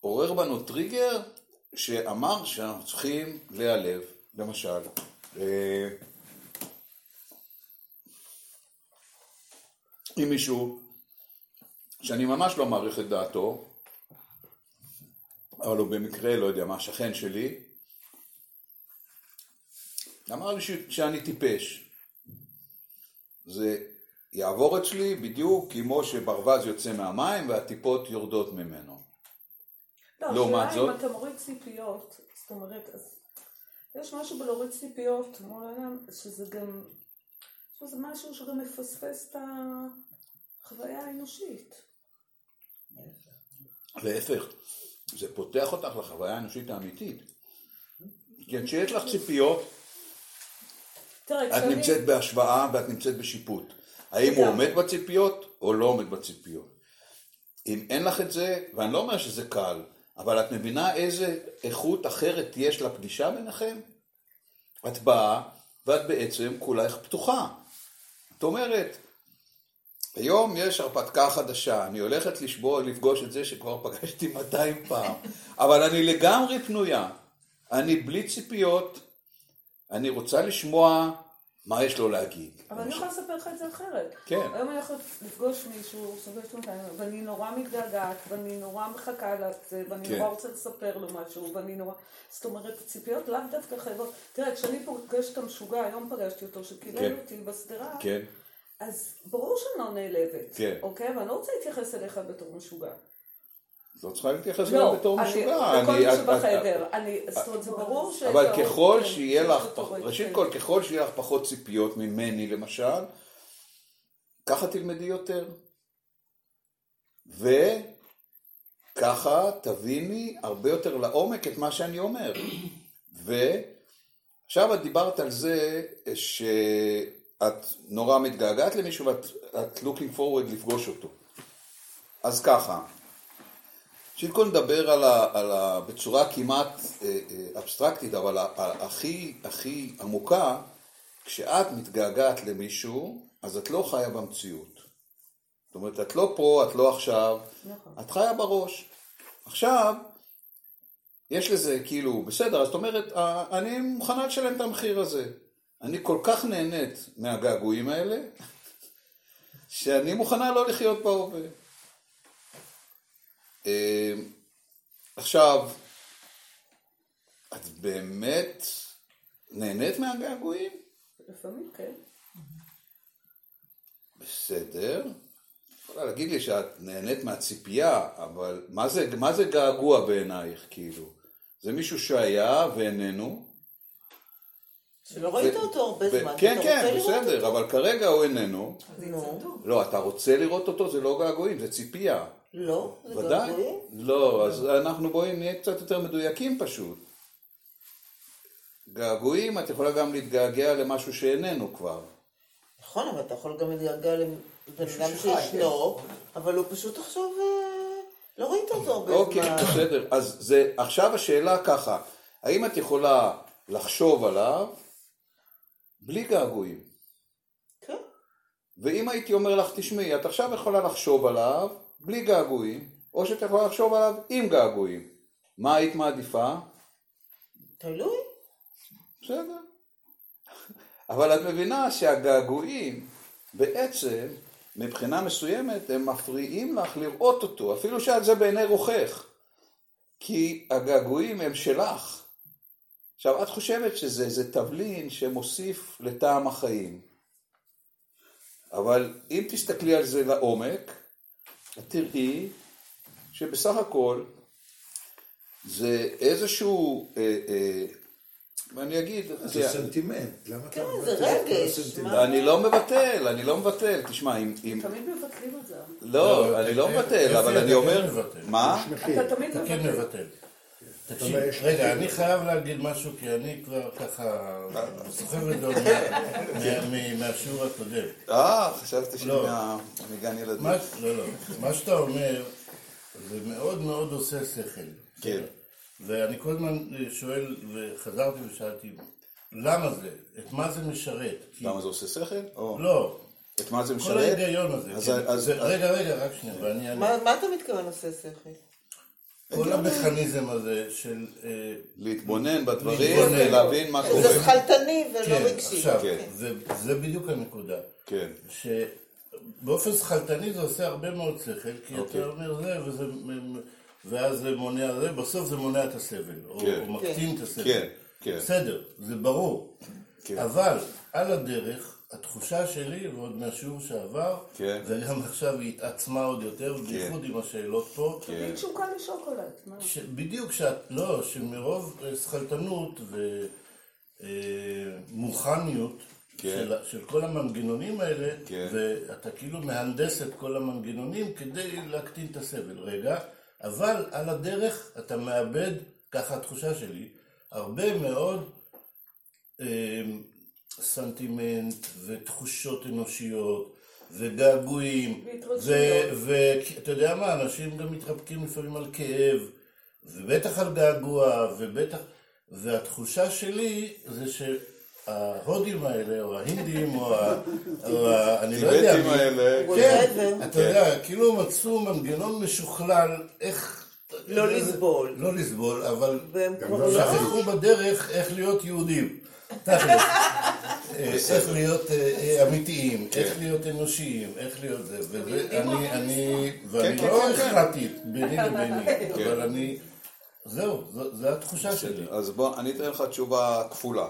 עורר בנו טריגר שאמר שאנחנו צריכים להיעלב, למשל. עם מישהו שאני ממש לא מעריך את דעתו, אבל הוא במקרה, לא יודע מה, שכן שלי, אמר לי ש- שאני טיפש. זה יעבור אצלי בדיוק כמו שברווז יוצא מהמים והטיפות יורדות ממנו. לא, לעומת השאלה זאת- אם אתה מוריד ציפיות, זאת אומרת, אז יש משהו בלהוריד ציפיות מול אדם, שזה גם, שזה משהו שגם מפספס את החוויה האנושית. להפך, זה פותח אותך לחוויה האנושית האמיתית. כן, כשיש לך ציפיות, את. נמצאת בהשוואה ואת נמצאת בשיפוט. האם הוא. עומד בציפיות או לא עומד בציפיות. אם אין לך את זה, ואני לא אומר שזה קל, אבל את מבינה איזה איכות אחרת יש לפגישה ביניכם? את באה ואת בעצם כולך פתוחה. את אומרת, היום יש הרפתקה חדשה, אני הולכת לשבור, לפגוש את זה שכבר פגשתי 200 פעם, אבל אני לגמרי פנויה. אני בלי ציפיות, אני רוצה לשמוע מה יש לו להגיד. אבל אני יכולה לספר לך את זה אחרת. כן. היום אני יכולה לפגוש מישהו, סוגש אותנו, ואני נורא מתגעגעת, ואני נורא מחכה לזה, ואני כן. נורא רוצה לספר לו משהו, ואני נורא... זאת אומרת, הציפיות לאו דווקא חייבות... תראה, כשאני פוגשת את המשוגע, היום פגשתי אותו, שקילל כן. אותי בשדרה, כן, אז ברור שאני לא נעלבת. כן. אוקיי? ואני לא רוצה להתייחס אליך בתור משוגע. לא צריכה להתייחס לא, אליו בתור משוגע. לכל אני- מי שבחדר. זאת אומרת, זה ברור שאתה... אבל ככל כן, שיהיה לך, ראשית. כל, ככל שיהיה לך פחות ציפיות ממני למשל, ככה תלמדי יותר. וככה תביני הרבה יותר לעומק את מה שאני אומר. ועכשיו את דיברת על זה שאת נורא מתגעגעת למישהו ואת את looking forward לפגוש אותו. אז ככה, ראשית כל נדבר על ה, על ה, בצורה כמעט אה, אה, אבסטרקטית, אבל הכי הכי עמוקה, כשאת מתגעגעת למישהו, אז את לא חיה במציאות. זאת אומרת, את לא פה, את לא עכשיו, נכון. את חיה בראש. עכשיו, יש לזה כאילו, בסדר, אז זאת אומרת, אני מוכנה לשלם את המחיר הזה. אני כל כך נהנית מהגעגועים האלה, שאני מוכנה לא לחיות בהווה. אה, עכשיו, את באמת נהנית מהגעגועים? לפעמים כן. בסדר. יכולה להגיד לי שאת נהנית מהציפייה, אבל מה זה, מה זה געגוע בעינייך, כאילו? זה מישהו שהיה ואיננו? שלא ראית אותו הרבה זמן. כן, אתה כן, רוצה לראות בסדר, אותו? אבל כרגע הוא איננו. נו, לא, אתה רוצה לראות אותו, זה לא געגועים, זה ציפייה. לא, זה ודאי. געגועים. לא, אז אנחנו בואי נהיה קצת יותר מדויקים פשוט. געגועים, את יכולה גם להתגעגע למשהו שאיננו כבר. נכון, אבל אתה יכול גם להתגעגע לבן אדם שישנו, אבל הוא פשוט עכשיו, אה, לא ראית אותו הרבה אוקיי, זמן. בסדר. אז זה, עכשיו השאלה ככה, האם את יכולה לחשוב עליו בלי געגועים? כן. ואם הייתי אומר לך, תשמעי, את עכשיו יכולה לחשוב עליו בלי געגועים, או שאת יכולה לחשוב עליו עם געגועים. מה היית מעדיפה? תלוי. בסדר. אבל את מבינה שהגעגועים בעצם, מבחינה מסוימת, הם מפריעים לך לראות אותו, אפילו שאת זה בעיני רוחך. כי הגעגועים הם שלך. עכשיו, את חושבת שזה איזה תבלין שמוסיף לטעם החיים. אבל אם תסתכלי על זה לעומק, את תראי שבסך הכל זה איזשהו, אה, אה, ואני אגיד, זה סנטימנט, למה אתה כן, מבטל זה את כל רגש? מה? אני לא מבטל, אני לא מבטל, תשמע, אם... אם- תמיד מבטלים את זה. לא, אני לא מבטל, אבל אני אומר... מה? אתה תמיד כן מבטל. מבטל. תקשיב, אומר, יש רגע. אני חייב להגיד משהו, כי אני כבר ככה סוחב את זה עוד מהשיעור הקודם. אה, חשבתי לא. שמגן ילדים. מה, לא, לא. מה שאתה אומר, זה מאוד מאוד עושה שכל. כן. ואני כל הזמן שואל, וחזרתי ושאלתי, למה זה? את מה זה משרת? למה זה עושה שכל? לא, את מה זה כל משרת? ההיגיון הזה. כן. רגע, רגע, רק שנייה, ואני מה אתה מתכוון עושה שכל? כל המכניזם הזה של... אה, להתבונן בדברים. ולהבין מה קורה. זה שכלתני ולא כן, רגשי. עכשיו, כן. זה, בדיוק הנקודה. כן. שבאופן שכלתני זה עושה הרבה מאוד שכל, כי אוקיי. אתה אומר זה, וזה, ואז זה מונע זה, בסוף זה מונע את הסבל, או, כן. או מקטין את הסבל. כן, כן. בסדר, זה ברור. כן. אבל על הדרך, התחושה שלי, ועוד מהשיעור שעבר, כן. וגם עכשיו היא התעצמה עוד יותר, בייחוד עם השאלות פה, תמיד שוקה לשוקולד. ש... בדיוק שאת, לא, שמרוב אה, שכלתנות ומוכניות כן. של, של כל המנגנונים האלה, כן. ואתה כאילו מהנדס את כל המנגנונים כדי להקטין את הסבל. רגע, אבל על הדרך אתה מאבד, ככה התחושה שלי, הרבה מאוד אה, סנטימנט ותחושות אנושיות וגעגועים. ואתה יודע מה, אנשים גם מתרפקים לפעמים על כאב ובטח על געגוע ובטח והתחושה שלי זה שההודים האלה או ההינדים או, ה, אני לא יודע טיבטים מי- האלה, כן, Whatever. אתה יודע, כאילו מצאו מנגנון משוכלל איך לא לסבול. לא לסבול, אבל והם לא לא... שכחו בדרך איך להיות יהודים. איך להיות אה, אה, אמיתיים, איך להיות אנושיים, איך להיות זה. וזה, אני, אני, ואני כן, לא כן, כן. החלטתי ביני לביני, אבל אני, זהו, זו- זו התחושה שלי. אז בוא, אני אתן לך תשובה כפולה.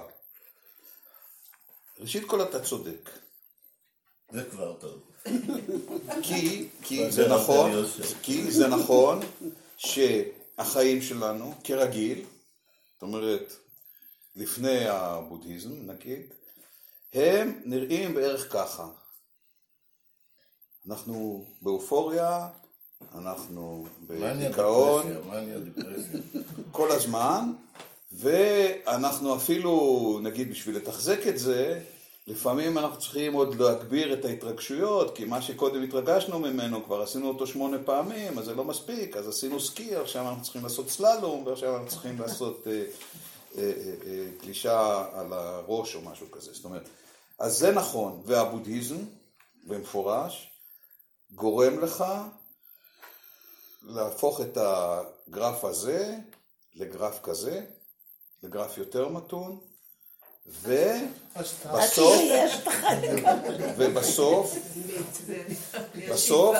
ראשית כל אתה צודק. זה כבר טוב. כי, כי זה נכון. כי זה נכון שהחיים שלנו, כרגיל, זאת אומרת, לפני הבודהיזם נגיד, הם נראים בערך ככה. אנחנו באופוריה, אנחנו בדיכאון? כל הזמן, ואנחנו אפילו, נגיד בשביל לתחזק את זה, לפעמים אנחנו צריכים עוד להגביר את ההתרגשויות, כי מה שקודם התרגשנו ממנו, כבר עשינו אותו שמונה פעמים, אז זה לא מספיק, אז עשינו סקי, עכשיו אנחנו צריכים לעשות סללום, ועכשיו אנחנו צריכים לעשות אה, גלישה על הראש או משהו כזה. זאת אומרת, אז זה נכון, והבודהיזם, במפורש, גורם לך להפוך את הגרף הזה לגרף כזה, לגרף יותר מתון, ובסוף, ובסוף, בסוף,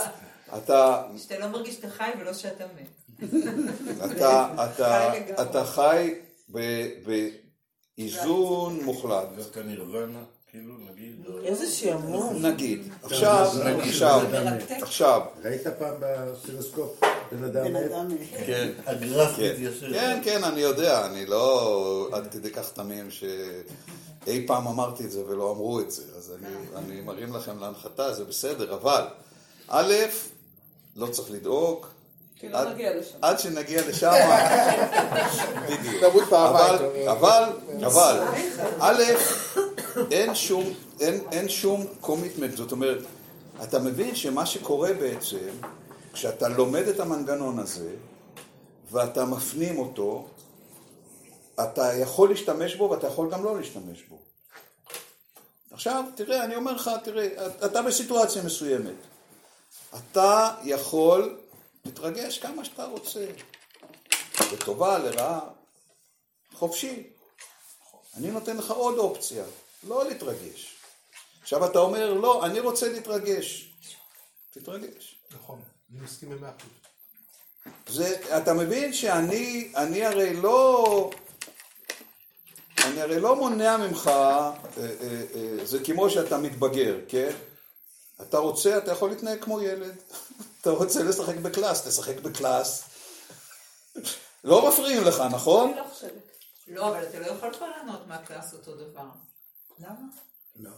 אתה, שאתה לא מרגיש שאתה חי ולא שאתה מת. אתה, אתה, אתה חי באיזון מוחלט. זאת הנירוונה, כאילו, נגיד, או- איזה שעמום. נגיד, עכשיו, עכשיו. עכשיו, ראית פעם בסטטוסקופ בן אדם בן מת? אדם כן. הגרף כן, מתיישר. כן, כן, אני יודע, אני לא עד כדי כך תמים שאי פעם אמרתי את זה ולא אמרו את זה, אז אני, אני מרים לכם להנחתה, זה בסדר, אבל א', לא צריך לדאוג, לא עד- נגיע לשם. עד שנגיע לשם, בדיוק. למות פעמיים. אבל, אבל, אבל, א', אין שום, אין, אין שום קומיטמנט, זאת אומרת, אתה מבין שמה שקורה בעצם, כשאתה לומד את המנגנון הזה, ואתה מפנים אותו, אתה יכול להשתמש בו ואתה יכול גם לא להשתמש בו. עכשיו, תראה, אני אומר לך, תראה, אתה בסיטואציה מסוימת. אתה יכול להתרגש כמה שאתה רוצה. לטובה, לרעה, חופשי. אני נותן לך עוד אופציה, לא להתרגש. עכשיו אתה אומר, לא, אני רוצה להתרגש. תתרגש. נכון, אני מסכים במאה אחוז. זה, אתה מבין שאני, אני הרי לא, אני הרי לא מונע ממך, אה, אה, אה, זה כמו שאתה מתבגר, כן? אתה רוצה, אתה יכול להתנהג כמו ילד. אתה רוצה לשחק בקלאס, תשחק בקלאס. לא מפריעים לך, נכון? אני לא חושבת. לא, אבל אתה לא יכול כבר ליהנות מהקלאס אותו דבר. למה? לא.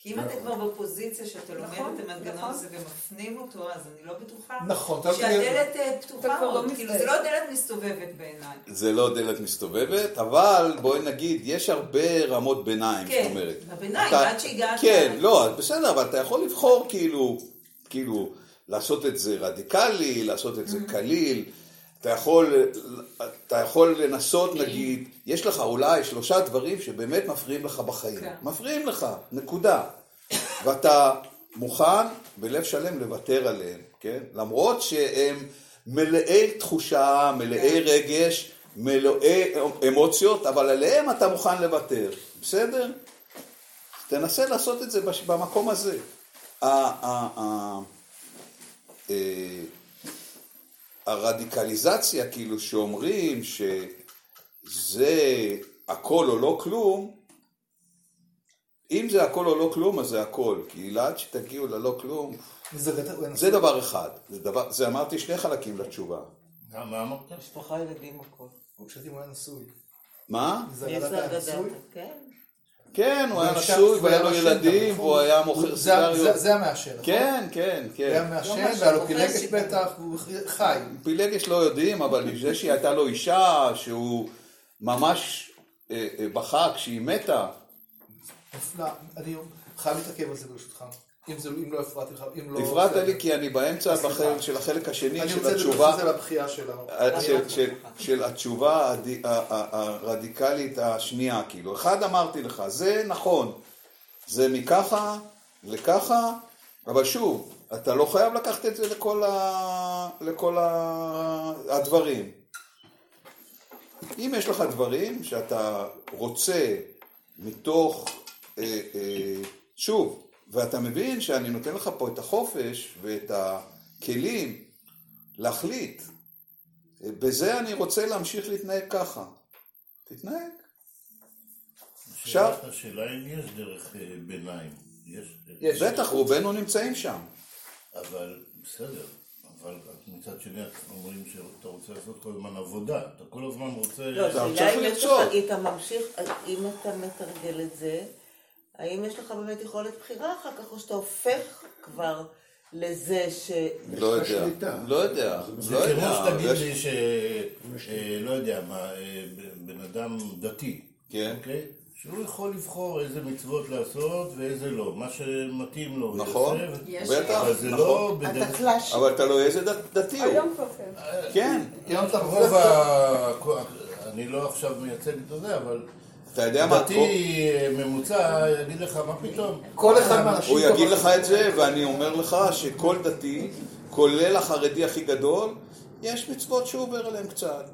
כי אם אתה כבר בפוזיציה שאתה לומד נכון, את המנגנון נכון. הזה ומפנים אותו, אז אני לא בטוחה נכון, אתה לא שהדלת אה, אתה פתוחה כבר לא עוד, כאילו. זה לא דלת מסתובבת בעיניי. זה לא דלת מסתובבת, אבל בואי נגיד, יש הרבה רמות ביניים, כן, זאת אומרת. הביניים, אתה- עד שהגעת... כן, לא, בסדר, אבל אתה יכול לבחור כאילו, כאילו, לעשות את זה רדיקלי, לעשות את זה Mm-hmm. קליל, אתה יכול, אתה יכול לנסות, נגיד, יש לך אולי שלושה דברים שבאמת מפריעים לך בחיים. כן. מפריעים לך, נקודה. ואתה מוכן בלב שלם לוותר עליהם, כן? למרות שהם מלאי תחושה, מלאי כן. רגש, מלאי אמוציות, אבל עליהם אתה מוכן לוותר, בסדר? תנסה לעשות את זה במקום הזה. אה, הרדיקליזציה, כאילו שאומרים שזה הכל או לא כלום, אם זה הכל או לא כלום, אז זה הכל. כי עד שתגיעו ללא כלום, זה זה דבר אחד. זה, דבר, זה אמרתי שני חלקים לתשובה. מה אמרת? משפחה, ילדים, הכל. הוא חשבתי אם הוא היה נשוי. מה? זה יש אגדת לה היה נשוי? אגדה, כן. כן, הוא היה נשוי והיה לו ילדים והוא נכון? היה מוכר זה- סיגריות. זה- המעשן, נכון? כן, כן, כן. היה מעשן לא והיה לו פילגש בטח, הוא חי. פילגש לא יודעים, אבל זה שהייתה לו אישה, שהוא ממש אה, אה, בכה כשהיא מתה, נפלא. אני חייב להתעכב על זה ברשותך. אם זה- אם לא הפרעתי לך, אם לא... הפרעת לי כי אני באמצע. בחלק של החלק השני אני של רוצה לדבר התשובה, על זה לבכייה שלה. אה, של- של- של התשובה הד- הרדיקלית השנייה, כאילו. אחד אמרתי לך, זה נכון, זה מככה לככה, אבל שוב, אתה לא חייב לקחת את זה לכל, ה... לכל ה... הדברים. אם יש לך דברים שאתה רוצה מתוך, אה, אה, שוב, ואתה מבין שאני נותן לך פה את החופש ואת הכלים להחליט, בזה אני רוצה להמשיך להתנהג ככה. תתנהג. עכשיו- השאלה- אם יש דרך אה, ביניים. יש. יש. בטח, רובנו נמצאים שם. אבל בסדר, אבל מצד שני אומרים שאתה רוצה לעשות כל הזמן עבודה, אתה כל הזמן רוצה... לא, השאלה צריך אם יש לרצות. לך, אם אתה ממשיך, אם אתה מתרגל את זה, האם יש לך באמת יכולת בחירה אחר כך, או שאתה הופך כבר לזה ש... לא יודע. לא יודע, זה לא כמו יודע. שתגיד לי ש... אה, לא יודע מה, אה, בן אדם דתי, כן. אוקיי? שהוא יכול לבחור איזה מצוות לעשות ואיזה לא, מה שמתאים לו. נכון, בטח, אבל זה נכון. לא. קלאש. אבל אתה לא איזה דת- דתי הוא. היום כבר כן. כן. היום אתה רוב ה... אני לא עכשיו מייצג את זה, אבל אתה יודע מה, דתי ממוצע יגיד לך, מה פתאום? כל אחד מהאנשים... הוא יגיד לך את זה, ואני אומר לך שכל דתי, כולל החרדי הכי גדול, יש מצוות שהוא עובר עליהן קצת.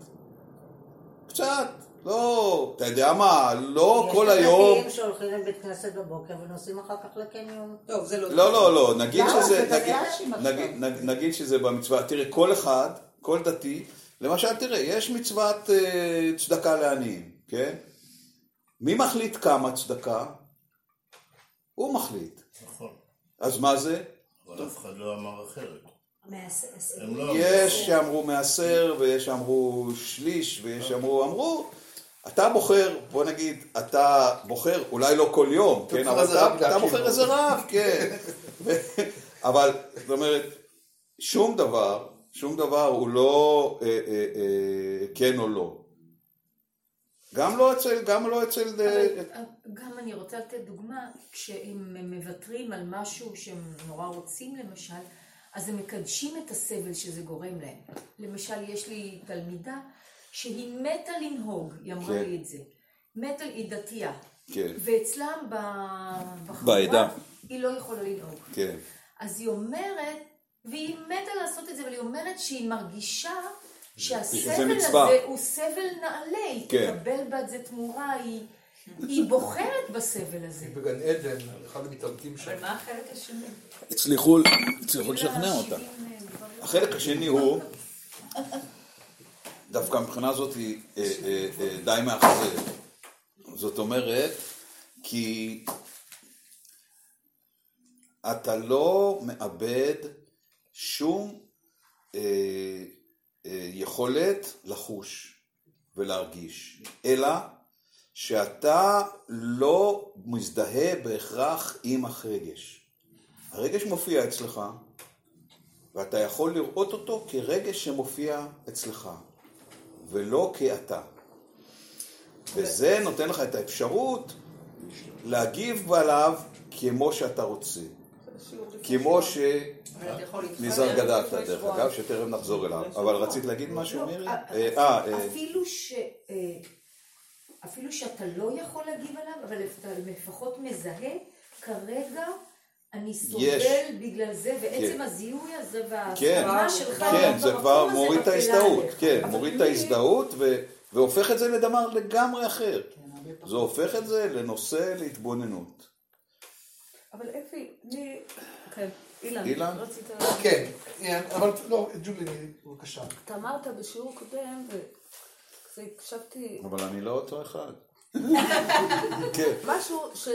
קצת. לא, אתה יודע מה, לא כל היום... יש דתיים שהולכים לבית כנסת בבוקר ונוסעים אחר כך לקניון. טוב, זה לא... לא, לא, לא, נגיד? שזה, נגיד שזה במצווה, תראה, כל אחד, כל דתי, למשל, תראה, יש מצוות אה, צדקה לעניים, כן? מי מחליט כמה צדקה? הוא מחליט. נכון, אז מה זה? אבל אף אחד לא אמר אחרת. לא... יש שאמרו מעשר, ויש שאמרו שליש, ויש שאמרו, אמרו, אתה בוחר, בוא נגיד, אתה בוחר, אולי לא כל יום, כן, אבל אתה, בוחר. איזה רב, כן. אבל, זאת אומרת, שום דבר שום דבר הוא לא אה, אה, אה, כן או לא. גם לא אצל, גם לא אצל... אה, אבל גם אני רוצה לתת דוגמה, כשהם מוותרים על משהו שהם נורא רוצים למשל, אז הם מקדשים את הסבל שזה גורם להם. למשל, יש לי תלמידה שהיא מתה לנהוג, היא אמרה כן. לי את זה. מתה, היא דתייה. כן. ואצלם בחבורה. היא לא יכולה לנהוג. כן, אז היא אומרת, והיא מתה לעשות את זה, אבל היא אומרת שהיא מרגישה שהסבל. הזה הוא סבל נעלה, היא כן. תקבל בעד זה תמורה, היא, היא בוחרת בסבל הזה. בגן עדן, אחד המתעמתים שם. אבל מה החלק השני? הצליחו, הצליחו לשכנע אותה. החלק השני הוא, דווקא מבחינה זאת היא אה, אה, אה, די מאכזב. זאת אומרת, כי אתה לא מאבד שום אה, אה, יכולת לחוש ולהרגיש, אלא שאתה לא מזדהה בהכרח עם הרגש. הרגש מופיע אצלך, ואתה יכול לראות אותו כרגש שמופיע אצלך, ולא כאתה. וזה נותן לך את האפשרות להגיב עליו כמו שאתה רוצה. כמו ש... ניזהר גדלת, דרך. אגב, שתכף נחזור אליו. אבל רצית להגיד משהו, לא, מירי? אה, אה, אה, אפילו ש... אפילו שאתה לא יכול להגיב עליו, אבל אתה לפחות מזהה, כרגע אני סובל. בגלל זה, ועצם כן. הזיהוי הזה כן, וההסכמה שלך כן, זה כבר מוריד את ההזדהות. כן, מוריד את ההזדהות והופך את זה לדבר לגמרי אחר. זה הופך את זה לנושא להתבוננות. אבל אפי, לי... כן, אילן. אילן? רצית... כן, אבל לא, ג'ולי, בבקשה. אתה אמרת בשיעור קודם, וכזה הקשבתי, אבל אני לא אותו אחד. כן, משהו ש...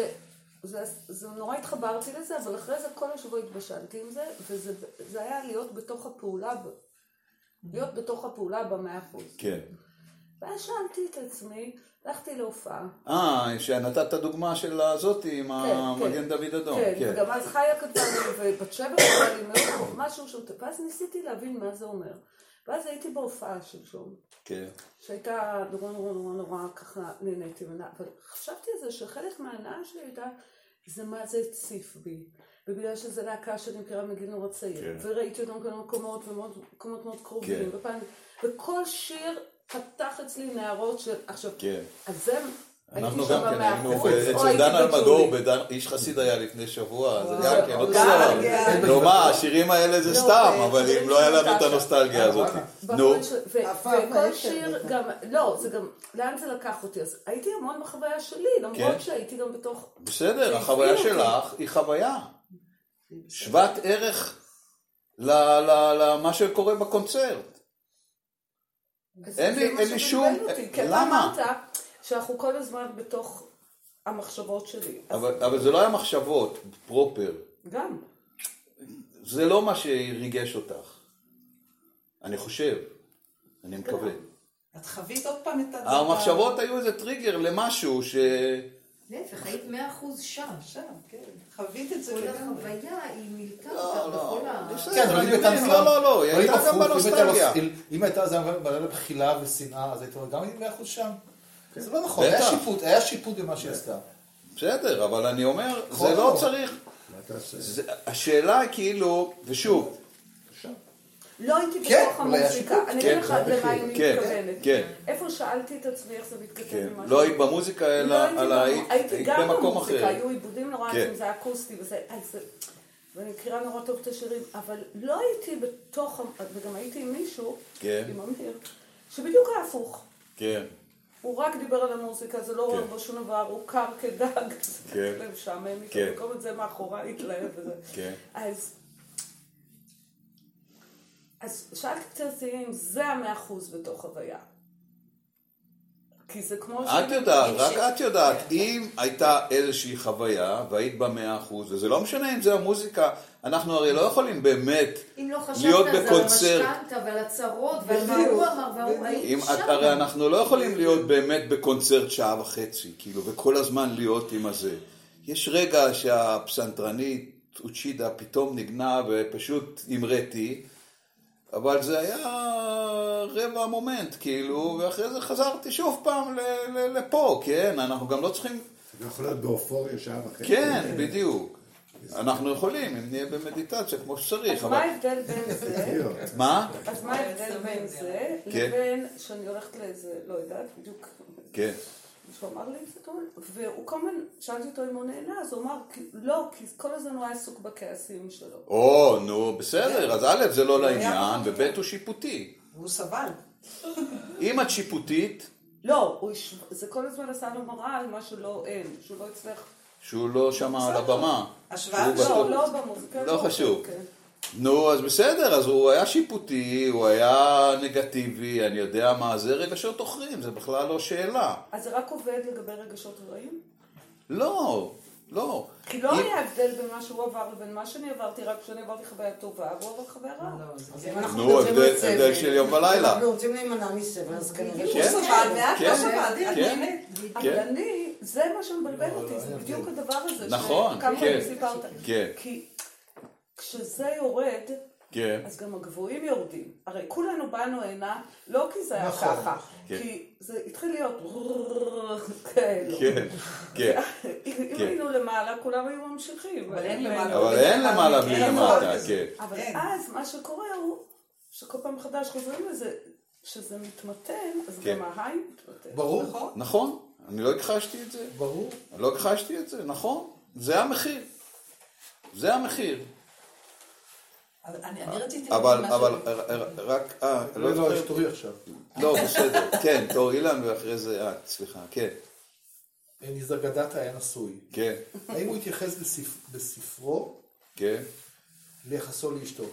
זה, זה נורא התחברתי לזה, אבל אחרי זה כל השבוע התבשלתי עם זה, וזה זה היה להיות בתוך הפעולה, ב- להיות בתוך הפעולה במאה אחוז. כן. ואז שאלתי את עצמי, הלכתי להופעה, אה, שנתת את הדוגמה של הזאתי עם כן. המגן דוד אדום. כן, כן. וגם אז חיה כתבה לי, ובת שבע כתבה לי, מאוד- משהו שם, ואז ניסיתי להבין מה זה אומר. ואז הייתי בהופעה שלשום, כן. שהייתה נורא נורא נורא נורא ככה נהניתי ממנה, אבל חשבתי על זה שחלק מההנאה שלי הייתה, זה מה זה הציף בי. ובגלל שזו להקה שאני מכירה מגיל נורא צעיר, כן. וראיתי אותם בכל מקומות ומאוד- מקומות מאוד קרובים, כן. ופעם, וכל שיר פתח אצלי נערות של, עכשיו, כן. אז זה, אנחנו גם כן היינו אצל דן. אלמגור, בדן- איש חסיד היה לפני שבוע, זה גם כן אותו נוסטלגיה. דבר. נו מה, השירים האלה זה לא, סתם, זה אבל אם לא היה לנו את. הנוסטלגיה הזאת. נו, וכל שיר. גם, לא, זה גם, לאן זה לקח אותי? אז הייתי המון בחוויה שלי, כן. למרות שהייתי גם בתוך... בסדר, החוויה. שלך היא חוויה. שוות ערך ל- ל- למה שקורה בקונצרט. אז אין לי- אין לי שום- אותי, כי אתה למה? אמרת שאנחנו כל הזמן בתוך המחשבות שלי. אז אבל אבל זה לא היה מחשבות פרופר. גם. זה לא מה שריגש אותך. אני חושב. אני מקווה. את חווית עוד פעם את הדבר. המחשבות היו איזה טריגר למשהו ש... להפך, היית מאה אחוז שם. שם, כן. חווית את זה כל. החוויה היא מילקה לא, אותך לא, בכל ה... כן, אבל אם הייתה לא, לא, לא, היא הייתה גם הייתה בנוסטלגיה. אם הייתה זה מראה בחילה ושנאה, אז היית אומר, גם מאה אחוז שם. זה לא נכון, היה. שיפוט, היה שיפוט במה שהיא עשתה. בסדר, אבל אני אומר, זה נכון. לא צריך... השאלה כאילו, ושוב, לא הייתי כן, בתוך אולי המוזיקה. אני כן, אגיד לך למה אני כן, מתכוונת. כן. איפה שאלתי את עצמי איך זה מתכתב כן, עם משהו. לא היית במוזיקה, לא אלא הייתי אלא במ- היית הייתי היית גם במקום במוזיקה, אחר. היו עיבודים נורא כן. יפים, זה היה אקוסטי וזה, ואני מכירה נורא טוב את השירים, אבל לא הייתי בתוך, וגם הייתי עם מישהו, כן. עם אמיר, שבדיוק היה הפוך. כן, הוא רק דיבר על המוזיקה, זה לא רואה כן. בו שום דבר, הוא קר כדג, כן. זה משעמם כן. במקום את זה מאחוריי התלהב וזה. כן. אז, אז שאלתי את עצמי אם זה המאה אחוז בתוך הוויה. כי זה כמו את יודעת, רק את יודעת, אם הייתה איזושהי חוויה והיית במאה אחוז, וזה לא משנה אם זה המוזיקה, אנחנו הרי לא יכולים באמת אם לא חשבת להיות על זה, על בקונצרט. המשכנתה ועל הצרות ועל מה הוא אמר והוא הייתי אם, שם. הרי אנחנו לא יכולים להיות באמת בקונצרט שעה וחצי, כאילו, וכל הזמן להיות עם הזה. יש רגע שהפסנתרנית אוצ'ידה פתאום נגנה ופשוט המראתי, אבל זה היה רבע מומנט, כאילו, ואחרי זה חזרתי שוב פעם ל- ל- לפה, כן? אנחנו גם לא צריכים... זה יכול להיות באופוריה שעה וחצי. כן, בדיוק. אנחנו יכולים, אם נהיה במדיטציה כמו שצריך, אז מה. ההבדל בין זה? מה? אז מה ההבדל בין זה כן. לבין שאני הולכת לאיזה, לא יודעת, בדיוק כן. שהוא אמר לי את זה כמובן, והוא כל הזמן, שאלתי אותו אם הוא נהנה, אז הוא אמר, "כי- לא, כי כל הזמן הוא היה עסוק בכעסים שלו. או, נו, בסדר, אז א', זה לא לעניין, וב', הוא שיפוטי. והוא סבל. אם את שיפוטית, לא, הוא זה כל הזמן עשה לו מראה על מה שלא אין, שהוא לא הצליח... שהוא לא שמע על הבמה. השוואה שהוא בטוח- לא, לא במוזיקה. לא חשוב. כן. נו, אז בסדר, אז הוא היה שיפוטי, הוא היה נגטיבי, אני יודע מה זה, רגשות עוכרים, זה בכלל לא שאלה. אז זה רק עובד לגבי רגשות רעים? לא, לא. כי לא אם- היה הבדל בין מה שהוא עבר לבין מה שאני עברתי, רק כשאני עברתי חוויה טובה, והוא עבר חוויה רעה. אז אם אנחנו נו, מדברים הבדל- על סבל, הבדל של יום ולילה. אנחנו רוצים להימנע מסבל, אז כנראה שהוא כן, סבל, ואת כן, לא סבלת, את כן. נהנית. אבל כן. אני, זה מה שמבלבל אותי, זה בדיוק הדבר הזה. נכון, כן. פעמים סיפרת. כן. כי כשזה יורד, כן, אז גם הגבוהים יורדים. הרי כולנו באנו הנה, לא כי זה היה נכון. ככה, כן. כי זה התחיל להיות כאלו. כן, כן. אם כן. היינו למעלה, כולם היו ממשיכים. אבל אין למעלה. אבל אין למעלה בלי אין למטה, דבר כזה. כן. אבל אין. אז מה שקורה הוא, שכל פעם מחדש חוזרים לזה, שזה מתמתן, אז כן. גם ההיי מתמתן. ברור, נכון? נכון, אני לא הכחשתי את זה. ברור. אני לא הכחשתי את זה, נכון. זה המחיר. זה המחיר. אבל אני רציתי אבל, להגיד משהו. אבל, ר- ר- רק, אה, לא, לא לא, יש. תורי עכשיו. לא, בסדר. כן, תור אילן ואחרי זה את, סליחה. כן, ניזר גדתה היה נשוי. כן, האם הוא התייחס בספ- בספרו כן. ליחסו לאשתו?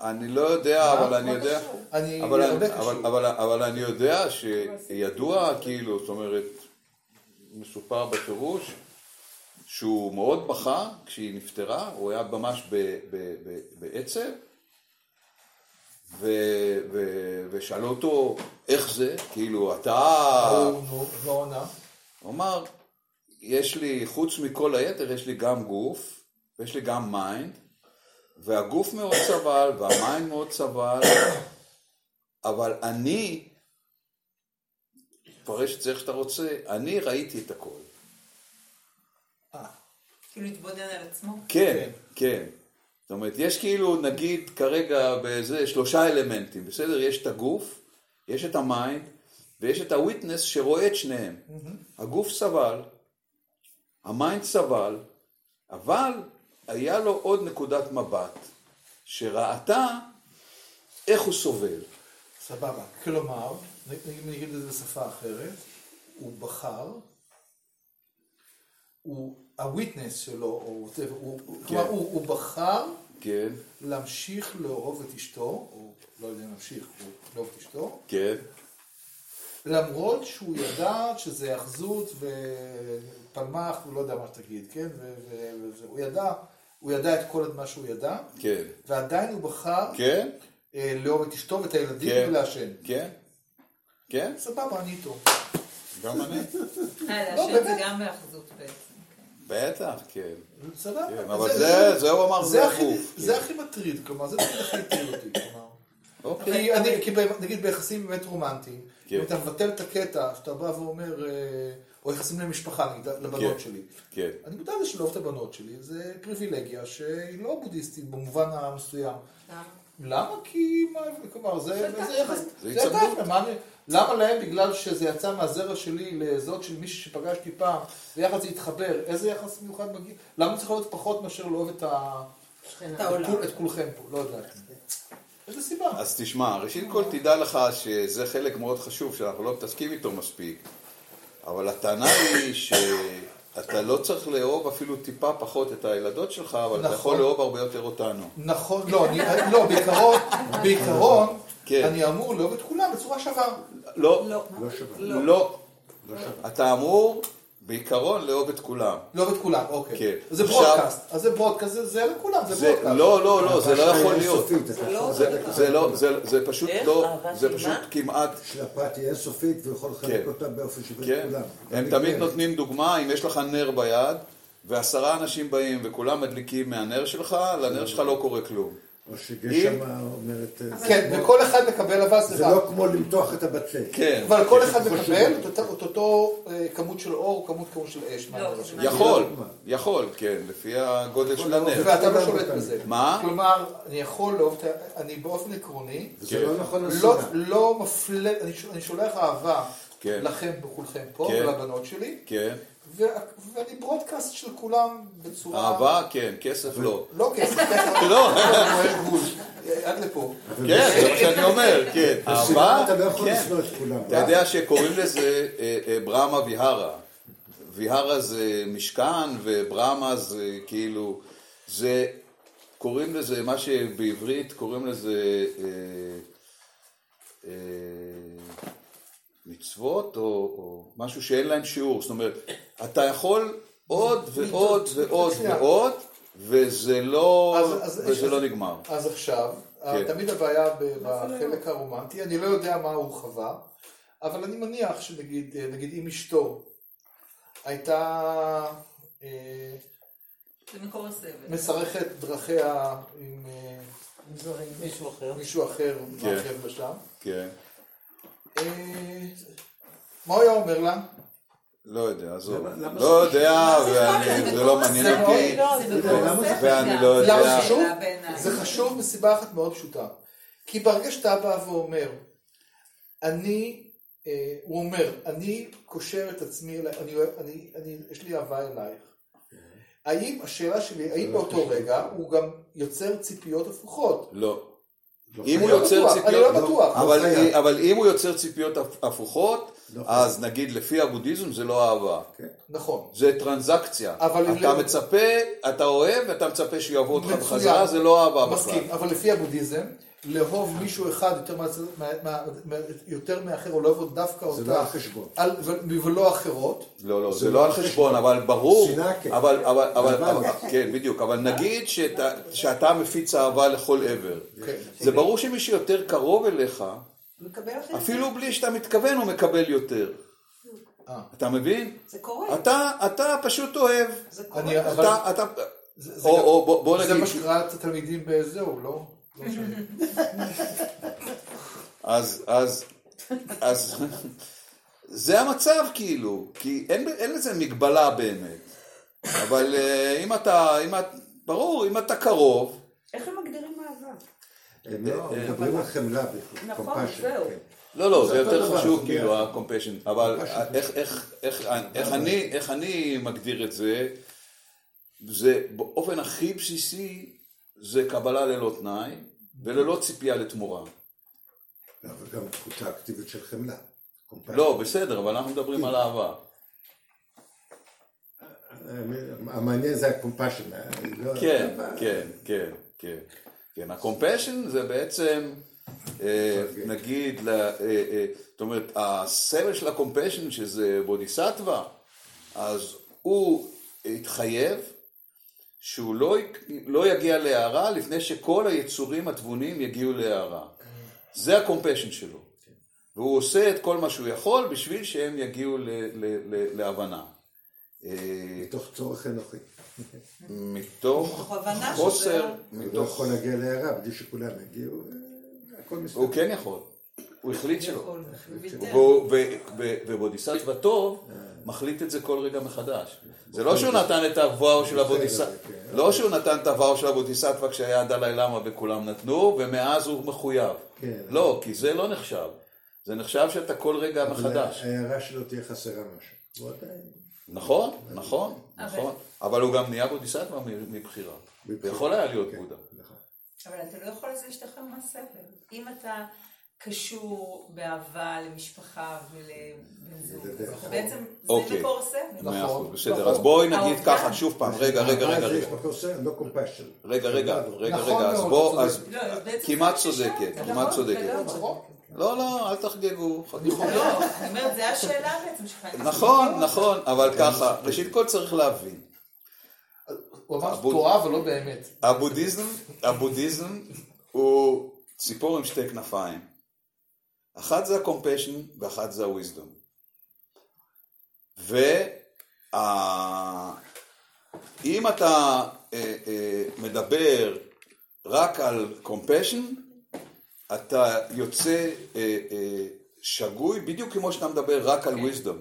אני לא יודע, אבל אני יודע... אבל אני יודע שידוע, כאילו, זאת אומרת, מסופר בפירוש, שהוא מאוד בכה כשהיא נפטרה, הוא היה ממש ב- ב- ב- בעצב, ו- ו- ושאלו אותו, איך זה? כאילו, אתה... לא עונה. הוא אמר, יש לי, חוץ מכל היתר, יש לי גם גוף, ויש לי גם mind, והגוף מאוד סבל, וה mind מאוד סבל, אבל אני, תפרש את זה איך שאתה רוצה, אני ראיתי את הכל. כאילו להתבונן על עצמו. כן, כן. זאת אומרת, יש כאילו, נגיד כרגע באיזה שלושה אלמנטים, בסדר? יש את הגוף, יש את ה mind, ויש את ה witness שרואה את שניהם. הגוף סבל, ה mind סבל, אבל היה לו עוד נקודת מבט, שראתה איך הוא סובל. סבבה. כלומר, אם נגיד את זה בשפה אחרת, הוא בחר, הוא, ה witness שלו, או whatever, הוא, הוא- כלומר, הוא, הוא בחר כן, להמשיך לאהוב את אשתו, או לא יודע אם להמשיך, הוא לאהוב את אשתו, כן, למרות שהוא ידע שזה היאחזות ופלמח, הוא לא יודע מה שתגיד, כן? ו- ו- וזה, הוא ידע, הוא ידע את כל מה שהוא ידע, כן, ועדיין הוא בחר כן, אה, לאהוב את אשתו ואת הילדים כן. ולעשן. כן, כן, סבבה, אני איתו. גם אני. אה, לא, לעשן זה באמת. גם באחזות בעצם. בטח, כן. סבבה. כן, אבל זה, זה הוא אמר, זה הכי- הגוף. זה כן. הכי מטריד, כלומר, זה תמיד הכי הטריד אותי, כלומר. אוקיי. כי נגיד ביחסים באמת רומנטיים, כן. אם אתה מבטל את הקטע, שאתה בא ואומר, אה, או יחסים למשפחה, נגיד, לבנות. שלי. כן. אני מודע לזה שלאהוב את הבנות שלי, זה פריבילגיה שהיא לא בודהיסטית במובן המסוים. למה? כי, מה, כלומר, זה זה יחס, זה אני- למה להם, בגלל שזה יצא מהזרע שלי לזאת של מישהי שפגשתי פעם, ויחד זה התחבר, איזה יחס מיוחד מגיע? למה צריך להיות פחות מאשר לאהוב את ה... את כולכם פה, לא יודע. איזה סיבה? אז תשמע, ראשית כל תדע לך שזה חלק מאוד חשוב שאנחנו לא מתעסקים איתו מספיק, אבל הטענה היא שאתה לא צריך לאהוב אפילו טיפה פחות את הילדות שלך, אבל אתה נכון. יכול לאהוב הרבה יותר אותנו. נכון, לא, אני, לא, בעיקרון, בעיקרון, כן. אני אמור לאהוב את כולם בצורה שווה. לא, לא. לא. לא. אתה אמור בעיקרון לאהוב את כולם. לאהוב את כולם, אוקיי. כן. זה ברודקאסט, אז זה ברודקאסט, זה- זה לכולם, זה זה, ברודקאסט. לא, לא, לא, זה לא יכול להיות. זה לא. זה לא, זה, זה פשוט? לא, זה פשוט? כמעט, שהפת היא אינסופית והוא יכול לחלק כן. אותה באופן שווה כן, לכולם. הם תמיד נגמרת. נותנים דוגמה, אם יש לך נר ביד, ועשרה אנשים באים וכולם מדליקים מהנר שלך, לנר שלך לא קורה כלום. או שגשמה אומרת... אה, כן, זה וכל אחד מקבל אבל זה סליחה. לא כמו למתוח את הבצק. כן. אבל כל אחד זה מקבל. את אותו- את אותו אה, כמות של אור, כמות כמות של אש. לא, זה השני. יכול, יכול, כן, לפי הגודל של הנר. ואתה לא שולט בזה. מה? כלומר, אני יכול לאהוב את ה... אני באופן עקרוני, זה לא נכון לא, לשנאה. לא מפלה, אני, שולח אהבה כן. לכם וכולכם פה, כן. ולבנות שלי, כן. ואני ברודקאסט של כולם בצורה... אהבה, כן, כסף לא. לא כסף, כסף. לא. מועד גבול. עד לפה. כן, זה מה שאני אומר, כן. אהבה, אתה לא יכול כן. לשנוא את כולם. אתה יודע שקוראים לזה אה, אה, ברמה ויהרה. ויהרה זה משכן וברמה זה כאילו, זה, קוראים לזה, מה שבעברית קוראים לזה אה, אה, מצוות או, או משהו שאין להם שיעור. זאת אומרת, אתה יכול עוד ועוד ועוד. ועוד, וזה לא, אז- אז- וזה אז- לא נגמר. אז עכשיו, כן. תמיד הבעיה בחלק הרומנטי, אני לא יודע מה הוא חווה, אבל אני מניח שנגיד, אה, נגיד אם אשתו הייתה אה. מסרכת דרכיה עם אה, מישהו אחר. מישהו אחר, כן. בשם, כן. מה הוא היה אומר לה? לא יודע, עזוב. לא יודע, ואני- זה לא מעניין אותי. הסבל. ואני. לא יודע. זה חשוב? מסיבה אחת מאוד פשוטה. כי ברגע שאתה בא ואומר, אני, אה, הוא אומר, אני קושר את עצמי, אליי, אני, אוהב- אני, אני, יש לי אהבה אלייך. האם, השאלה שלי, האם באותו רגע הוא גם יוצר ציפיות הפוכות? לא. לא אם הוא לא יוצר בטוח, אני ציפיות, לא בטוח. אבל, חייב. אבל אם הוא יוצר ציפיות הפ- הפוכות, לא אז נגיד לפי הבודהיזם זה לא אהבה, נכון. זה טרנזקציה. אתה מצפה, אתה אוהב ואתה מצפה שיאהבו אותך. בחזרה, זה לא אהבה בכלל. מסכים, אבל לפי הבודהיזם, לאהוב מישהו אחד יותר, מה, מה, מה, מה, יותר מאחר, או לאהוב דווקא זה אותה, לא על חשבון. על, ו- ולא אחרות, לא, לא, זה זה לא לא על על חשבון. אבל ברור, שנאה כן. אבל, אבל, אבל, אבל- אבל- כן, בדיוק, אבל נגיד שאתה, שאתה מפיץ אהבה לכל עבר, כן. זה ברור שמי שיותר קרוב אליך. אפילו בלי שאתה מתכוון הוא מקבל יותר. אה. אתה מבין? זה קורה. אתה, אתה פשוט אוהב. זה קורה. אתה, אתה, זה, זה, או, גם- או בוא, בוא זה נגיד, מה שקרא את התלמידים בזהו, לא? לא. אז, אז, אז, זה המצב כאילו, כי אין, אין לזה מגבלה באמת. אבל אה, אם אתה, אם את, ברור, אם אתה קרוב, איך הם מגדירים אהבה? הם לא מדברים על חמלה, נכון, זהו. כן. לא, לא, זה יותר חשוב כאילו. ה-compassion, אבל compassion. איך, איך, איך, איך, אני, איך אני מגדיר את זה, זה באופן הכי בסיסי, זה קבלה ללא תנאי וללא ציפייה לתמורה. לא, אבל גם תחושה אקטיבית של חמלה. לא, בסדר, אבל אנחנו מדברים על אהבה. המעניין זה ה-compassion. אה, לא- כן, כן, כן, כן. כן, ה-compassion זה בעצם, אה, נגיד, אה, זאת אומרת, הסבל של ה-compassion, שזה בודיסטווה, אז הוא התחייב שהוא לא, לא יגיע להערה לפני שכל היצורים התבונים יגיעו להערה. זה ה-compassion שלו. והוא עושה את כל מה שהוא יכול בשביל שהם יגיעו ל- ל- ל- להבנה. אה, מתוך צורך אנוכי. מתוך חוסר, הוא לא. יכול להגיע להערה בלי שכולם יגיעו, אה, הכל מסתדר. הוא כן יכול, הוא החליט שלא. יכול, ויתר. והוא- ו- ו- ובודיסטווה טוב מחליט את זה כל רגע מחדש. זה לא שהוא נתן את הוואו של הבודיסטווה, כן. לא שהוא נתן את הוואו של הבודיסטווה כשהיה דלאי למה וכולם נתנו, ומאז הוא מחויב. כן. לא, כי זה לא נחשב. זה נחשב שאתה כל רגע אבל מחדש. ההערה שלו תהיה חסרה משהו. נכון, נכון, נכון. אבל הוא גם נהיה בודיסטווה מבחירה. ויכול היה להיות כן, בודה. נכון. אבל אתה לא יכול לזה להשתחרר מהסבל. אם אתה קשור באהבה למשפחה ולבן זוג, בעצם זה אוקיי. מקור הסבל. מאה אחוז, בסדר. נכון. אז בואי נגיד ככה שוב פעם, רגע, רגע, רגע, סבל, לא. רגע, רגע, רגע, נכון רגע, אז בוא, אז. לא, בעצם כמעט צודקת. כמעט נכון, צודקת. נכון. לא, לא, אל תחגגו, חגגו. לא, אני אומרת, זה השאלה בעצם שלך. נכון, נכון, אבל ככה, ראשית כל צריך להבין, הוא אמר תורה אבל לא באמת. הבודהיזם, הבודהיזם הוא ציפור עם שתי כנפיים. אחת זה ה-compassion ואחת זה ה-wisdom. ואם אתה אה, אה, מדבר רק על compassion, אתה יוצא אה, שגוי, בדיוק כמו שאתה מדבר רק על wisdom.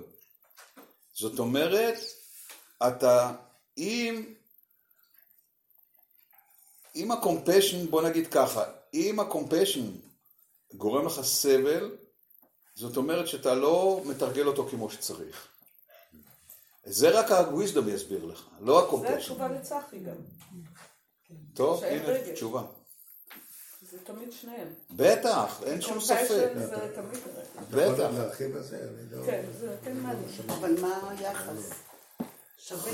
זאת אומרת, אתה, אם, אם ה-compassion, בוא נגיד ככה, אם ה-compassion גורם לך סבל, זאת אומרת שאתה לא מתרגל אותו כמו שצריך. זה רק ה-wisdom יסביר לך, לא זה ה-compassion. התשובה לצחי גם. טוב, הנה. תשובה. זה תמיד שניהם. בטח, אין שום ספק. זה. בטח. זה? לא... כן, זה כן. אבל מה היחס? שווה.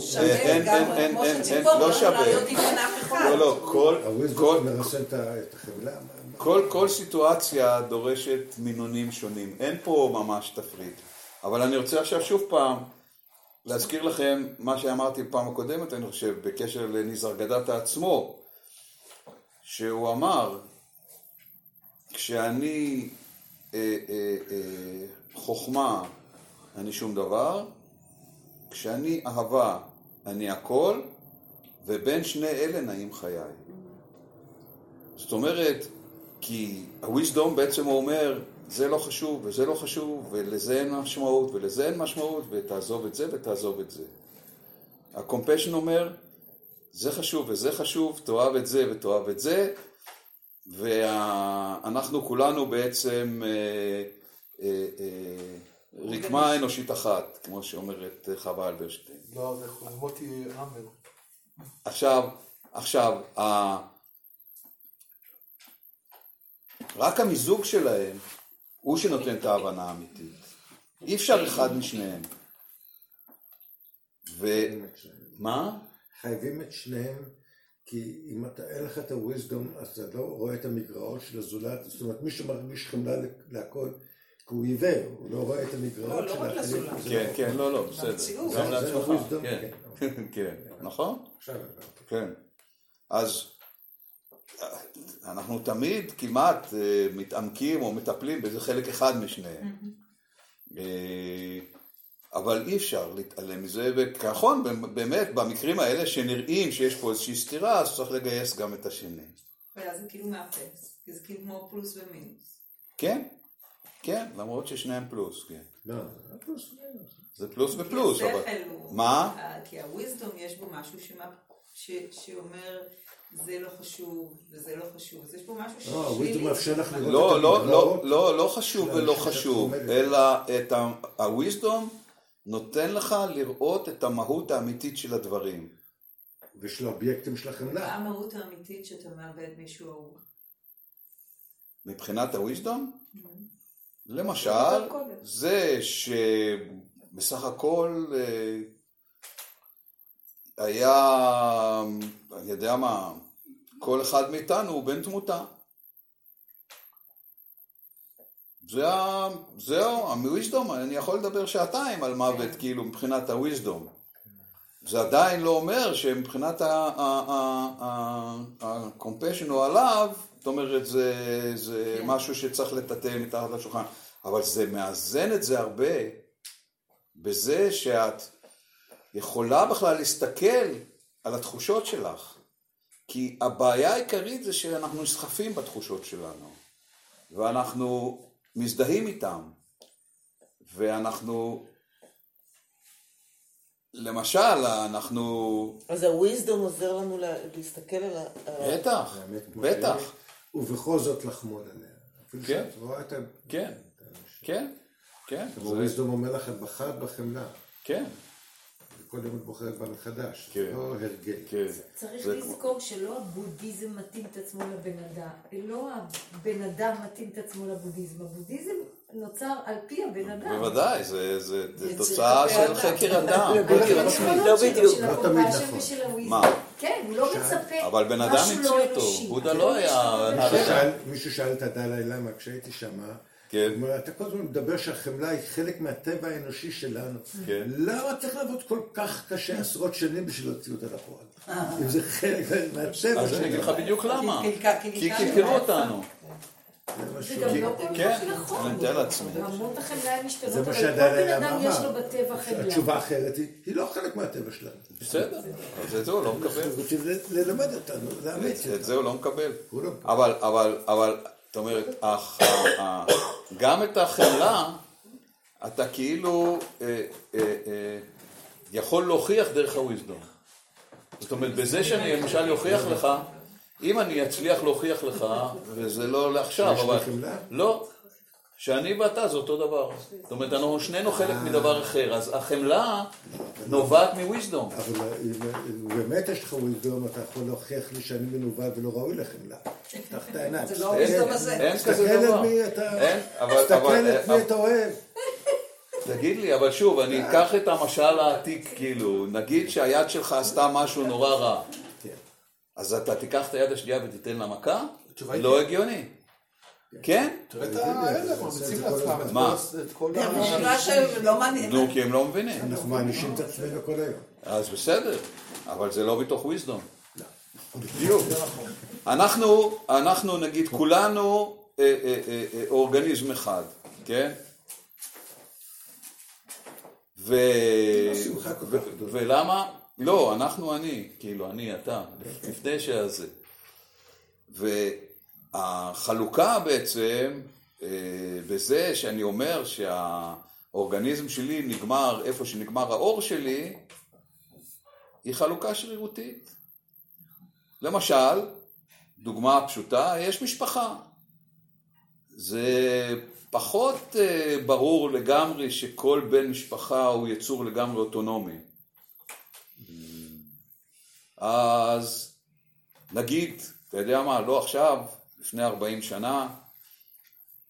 שווה אין, גם, אין, אין, כמו אין, שציפור לא לא שווה. אחד. לא, לא, כל, כל, הוויזדום מרסן את החמלה. כל, כל סיטואציה דורשת מינונים שונים. אין פה ממש תפריט. אבל אני רוצה עכשיו שוב פעם להזכיר לכם מה שאמרתי בפעם הקודמת, אני חושב, בקשר לניזרגדתה עצמו, שהוא אמר, כשאני אה, אה, אה, חוכמה, אני שום דבר, כשאני אהבה, אני הכל, ובין שני אלה נעים חיי. זאת אומרת, כי הוויזדום בעצם הוא אומר, זה לא חשוב וזה לא חשוב, ולזה אין משמעות ולזה אין משמעות, ותעזוב את זה ותעזוב את זה. הקומפשן אומר, זה חשוב וזה חשוב, תאהב את זה ותאהב את זה, ואנחנו כולנו בעצם אה, אה, אה, רקמה אנושית אחת, כמו שאומרת חווה אלברשטיין. לא, זה מוטי עמר. עכשיו, עכשיו. רק המיזוג שלהם הוא שנותן את ההבנה האמיתית. אי אפשר אחד משניהם. ו... מה? חייבים את שניהם, כי אם אתה, אין לך את הוויזדום, אז אתה לא רואה את המגרעות של הזולת, זאת אומרת, מי שמרגיש חמלה להכל, כי הוא עיוור, הוא לא רואה את המגרעות לא, לא של רק האחרים. כן, כן, לא, לא, בסדר. גם לעצמך. כן, כן. כן, נכון? עכשיו. כן. אז אנחנו תמיד כמעט אה, מתעמקים או מטפלים באיזה חלק אחד משניהם. אה, אבל אי אפשר להתעלם מזה, ונכון, באמת, במקרים האלה שנראים שיש פה איזושהי סתירה, אז צריך לגייס גם את השני. ואז זה כאילו מאפס, כי זה כאילו כמו פלוס ומינוס. כן, כן, למרות ששניהם פלוס, כן. לא, זה פלוס מינוס. זה פלוס ופלוס, אבל... מה? ה- כי הוויזדום יש בו משהו שאומר זה לא חשוב וזה לא חשוב, אז יש פה משהו לא, הוויזדום מאפשר לך לראות לא, את לא, המגרעות. לא, לא, לא חשוב ולא חשוב, אלא את ה-wisdom נותן לך לראות את המהות האמיתית של הדברים. ושל האובייקטים של מה החמלה. המהות האמיתית שאתה מאבד מישהו אהוב? מבחינת ה-wisdom, למשל, יותר קודם. זה שבסך הכל אה, היה, אני יודע מה, כל אחד מאיתנו הוא בן תמותה. זה ה... זהו, ה-wisdom, אני יכול לדבר שעתיים על מוות, כאילו, מבחינת ה-wisdom. זה עדיין לא אומר שמבחינת ה-compassion או עליו, זאת אומרת, זה, זה כן. משהו שצריך לטאטא מתחת לשולחן. אבל זה מאזן את זה הרבה בזה שאת יכולה בכלל להסתכל על התחושות שלך. כי הבעיה העיקרית זה שאנחנו נסחפים בתחושות שלנו, ואנחנו מזדהים איתם, ואנחנו, למשל, אנחנו, אז הוויזדום עוזר לנו לה- להסתכל על ה... בטח, בטח, ובכל זאת לחמוד עליה. כן. כן. כן, כן, זה- הוויזדום אומר לך, את בחרת בחמלה. כן, וכל יום את בוחרת בה מחדש. כן. זה לא הרגל. כן. צריך זה לזכור שלא הבודהיזם מתאים את עצמו לבן אדם, לא הבן אדם מתאים את עצמו לבודהיזם, הבודהיזם נוצר על פי הבן אדם. בוודאי, זה, זה, זה תוצאה של. חקר אדם, לא חקר בדיוק. עצמי. לא לא תמיד נכון. מה? כן, הוא לא מצפה אבל בן אדם המציא לא אותו. בודה לא היה מישהו שאל את הדלאי למה כשהייתי שמה, כן. הוא אומר, אתה כל הזמן מדבר שהחמלה היא חלק מהטבע האנושי שלנו. כן. למה צריך לעבוד כל כך קשה עשרות שנים בשביל להוציא אותה לפועל? אם זה חלק מהטבע אז אני אגיד לך שלנו. בדיוק למה. כי. קלקלו אותנו. זה גם לא כל כן, כך נכון. אני מתאר לעצמי. רמות החמלה משתנות, מה אבל כל שהדלאי בן אדם למה יש לו אמר. בטבע חמלה. התשובה האחרת היא, היא לא חלק מהטבע שלנו. בסדר, אז את זה הוא לא מקבל. רוצים ללמד אותנו, לאמץ את-. זה הוא לא מקבל. לא- אבל, אבל, אבל, זאת אומרת, הח- ה- ה- גם את החמלה, אתה כאילו אה, אה, אה, יכול להוכיח דרך הוויזדום. זאת אומרת, בזה שאני למשל אוכיח לך, אם אני אצליח להוכיח לך, וזה לא לעכשיו, אבל... לי חמלה? לא. שאני ואתה זה אותו דבר. זאת אומרת, אנחנו שנינו חלק מדבר אחר, אז החמלה נובעת מוויזדום. אבל אם באמת יש לך וויזדום, אתה יכול להוכיח לי שאני מנוול ולא ראוי לחמלה. תפתח את העיניים. זה לא הוויזדום הזה. אין כזה דבר. תסתכל את מי אתה אוהב. תגיד לי, אבל שוב, אני אקח את המשל העתיק, כאילו, נגיד שהיד שלך עשתה משהו נורא רע, כן. אז אתה תיקח את היד השנייה ותיתן לה מכה? לא כן. הגיוני. כן? מה? מעניין. נו, כי הם לא מבינים. אנחנו מענישים את עצמנו כל היום. אז בסדר, אבל זה לא מתוך wisdom. בדיוק. אנחנו, אנחנו נגיד, כולנו אה, אה, אה, אורגניזם אחד, כן? ולמה? לא, אנחנו אני, כאילו, אני, אתה, לפני שזה. והחלוקה בעצם, אה, בזה שאני אומר שהאורגניזם שלי נגמר איפה שנגמר האור שלי, היא חלוקה שרירותית. למשל, דוגמה פשוטה, יש משפחה. זה פחות אה, ברור לגמרי שכל בן משפחה הוא יצור לגמרי אוטונומי. אז נגיד, אתה יודע מה, לא עכשיו, לפני 40 שנה,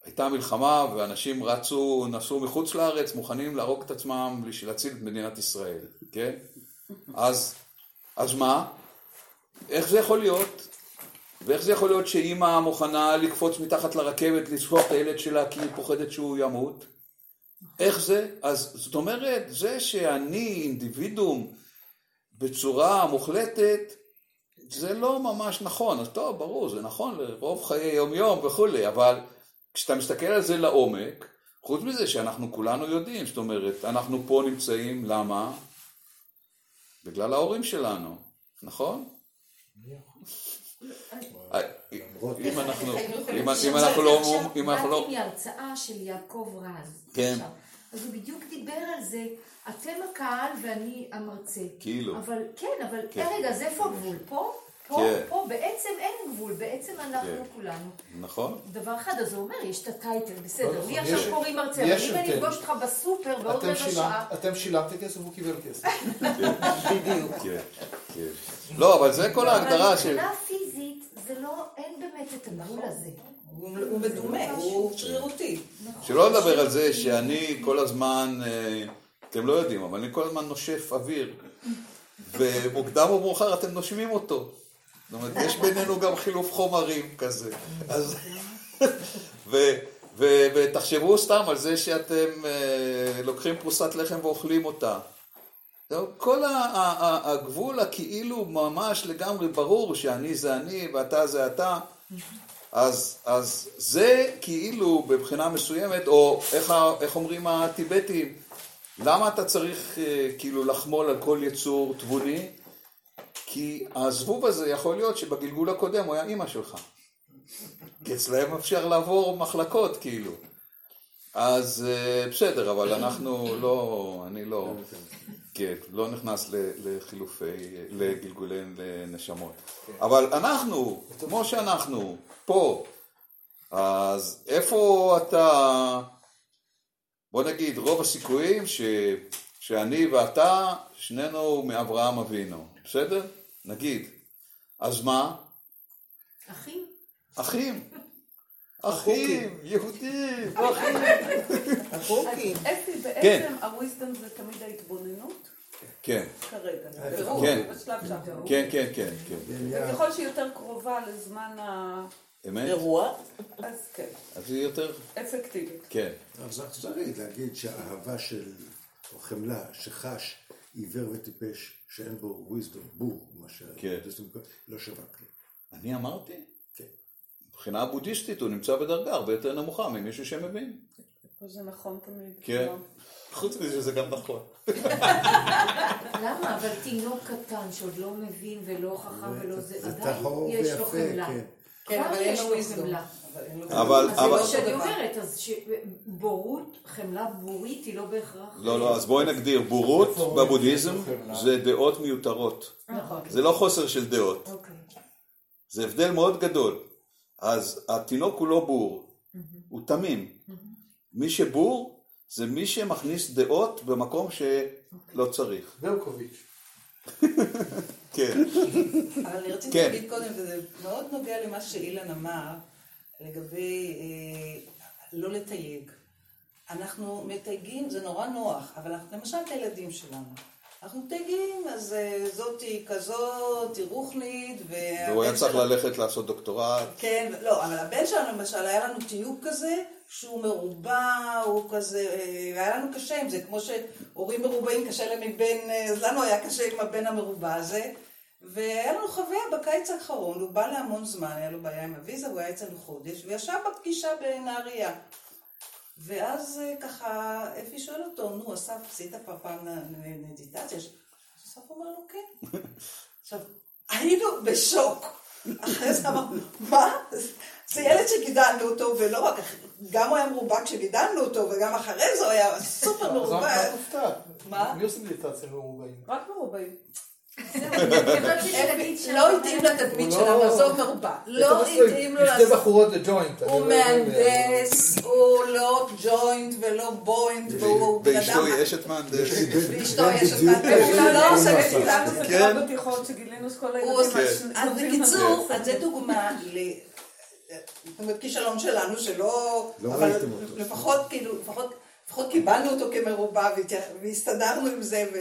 הייתה מלחמה ואנשים רצו, נסעו מחוץ לארץ, מוכנים להרוג את עצמם בשביל להציל את מדינת ישראל, כן? אז, אז מה? איך זה יכול להיות? ואיך זה יכול להיות שאימא מוכנה לקפוץ מתחת לרכבת, לשפוך את הילד שלה כי היא פוחדת שהוא ימות? איך זה? אז זאת אומרת, זה שאני אינדיבידום בצורה מוחלטת, זה לא ממש נכון. אז טוב, ברור, זה נכון לרוב חיי יום-יום וכולי, אבל כשאתה מסתכל על זה לעומק, חוץ מזה שאנחנו כולנו יודעים, זאת אומרת, אנחנו פה נמצאים, למה? בגלל ההורים שלנו, נכון? אם אנחנו, אם אם אנחנו לא, אם אנחנו לא, באתי מהרצאה של יעקב רז. כן. עכשיו. אז הוא בדיוק דיבר על זה, אתם הקהל ואני המרצה. כאילו. אבל, כן, אבל כן. רגע, אז איפה הגבול? פה? פה? כן. פה בעצם אין גבול, בעצם אנחנו כן. כולנו. נכון? דבר אחד, אז הוא אומר, יש את הטייטל, בסדר, נכון, לי עכשיו יש- קוראים מרצה, אבל אם אני. אפגוש אותך בסופר בעוד רבע שעה, אתם שילמתם כסף והוא קיבל כסף. בדיוק. כן, כן. לא, אבל זה כל ההגדרה אבל של... מבחינה פיזית, זה לא, אין באמת את הגבול הזה. הוא מדומה, הוא שרירותי. שלא לדבר על זה שאני כל הזמן, אה, אתם לא יודעים, אבל אני כל הזמן נושף אוויר, ומוקדם או מאוחר אתם נושמים אותו. זאת אומרת, יש בינינו גם חילוף חומרים כזה. אז... ו- ו- ותחשבו סתם על זה שאתם אה, לוקחים פרוסת לחם ואוכלים אותה. כל הגבול הכאילו ממש לגמרי ברור שאני זה אני ואתה זה אתה, אז, אז זה כאילו בבחינה מסוימת, או איך, איך אומרים הטיבטים, למה אתה צריך אה, כאילו לחמול על כל יצור תבוני? כי הזבוב הזה יכול להיות שבגלגול הקודם הוא היה אימא שלך. כי אצלהם אפשר לעבור מחלקות כאילו. אז אה, בסדר, אבל אנחנו לא, אני לא, כן, לא נכנס ל- לחילופי, לגלגולי נשמות. אבל אנחנו, כמו שאנחנו, פה, אז איפה אתה, בוא נגיד, רוב הסיכויים ש, שאני ואתה, שנינו מאברהם אבינו, בסדר? נגיד. אז מה? אחים? אחים. אחים, יהודים, אחים. החוקים. אפי, כן. בעצם הוויזדום זה תמיד ההתבוננות? כן, כרגע. כן. שם. כן, כן, כן, כן. וככל שהיא יותר קרובה לזמן ה... אמת? אירוע. אז כן, אז היא יותר, אפקטיבית. כן. אבל זה אכזרי להגיד שהאהבה של, או חמלה, שחש עיוור וטיפש, שאין בו וויזדום, בור, מה כן. שהבודהיזם קורא, לא שווה כלום. אני אמרתי? כן. מבחינה בודהיסטית הוא נמצא בדרגה הרבה יותר נמוכה ממישהו שמבין. זה נכון תמיד. כן. חוץ מזה שזה גם נכון. למה? אבל תינוק קטן שעוד לא מבין ולא חכם ולא זה, עדיין יש לו חמלה. כן. כן, כבר אבל יש לו. חמלה. אבל אין לו אבל- אז זה מה שאני אומרת, אז שבורות, חמלה בורית היא לא בהכרח... לא, לא, אז בואי נגדיר, בורות בבודהיזם חמלה? זה דעות מיותרות. נכון. זה לא חוסר של דעות. אוקיי. זה הבדל מאוד גדול. אז התינוק הוא לא בור, הוא תמים. מי שבור זה מי שמכניס דעות במקום שלא צריך. ברקוביץ'. כן. אבל אני רציתי כן. להגיד קודם, וזה מאוד נוגע למה שאילן אמר, לגבי אה, לא לתייג. אנחנו מתייגים, זה נורא נוח, אבל אנחנו- למשל את הילדים שלנו. אנחנו מתייגים, אז אה, זאתי כזאת, היא רוחנית, והוא היה צריך ללכת לעשות דוקטורט. כן, לא, אבל הבן שלנו למשל, היה לנו תיוג כזה, שהוא מרובע, הוא כזה, אה, והיה לנו קשה עם זה, כמו שהורים מרובעים קשה להם מבן, אה, אז לנו היה קשה עם הבן המרובע הזה. והיה לנו חוויה בקיץ האחרון, הוא בא להמון זמן, היה לו בעיה עם הוויזה, הוא היה אצלנו חודש, וישב בפגישה בנהריה. ואז אה, ככה, אפי שואל אותו, נו, אסף, עשית פעם פעם מדיטציה? אסף אומר לו, כן. עכשיו, היינו בשוק. אחרי זה אמרנו, מה? זה ילד שגידלנו אותו, ולא רק, גם הוא היה מרובע כשגידלנו אותו, וגם אחרי זה הוא היה סופר אז מרובע. מה את מופתעת? מה? מי עושה מדיטציה מרובעים? רק מרובעים. לא התאים לתדמית הוא שלנו, לא- עזוב מרובע. לא התאים לו עם שתי לעשות... בחורות לג'וינט. הוא לא. מהנדס, הוא לא ג'וינט ולא בוינט, והוא בן ואשתו אדם... היא אשת מהנדס. ואשתו יש את מהנדס, הוא לא עושה לנו מדיטציה. זה כן. בתיכון שגילינו שכל הוא הילדים בקיצור. אז זה דוגמה ל... זאת אומרת, כישלון שלנו, שלא... לא אבל ראיתם אותו. לפחות, כאילו, לפחות, לפחות קיבלנו אותו כמרובע והסתדרנו עם זה, ו...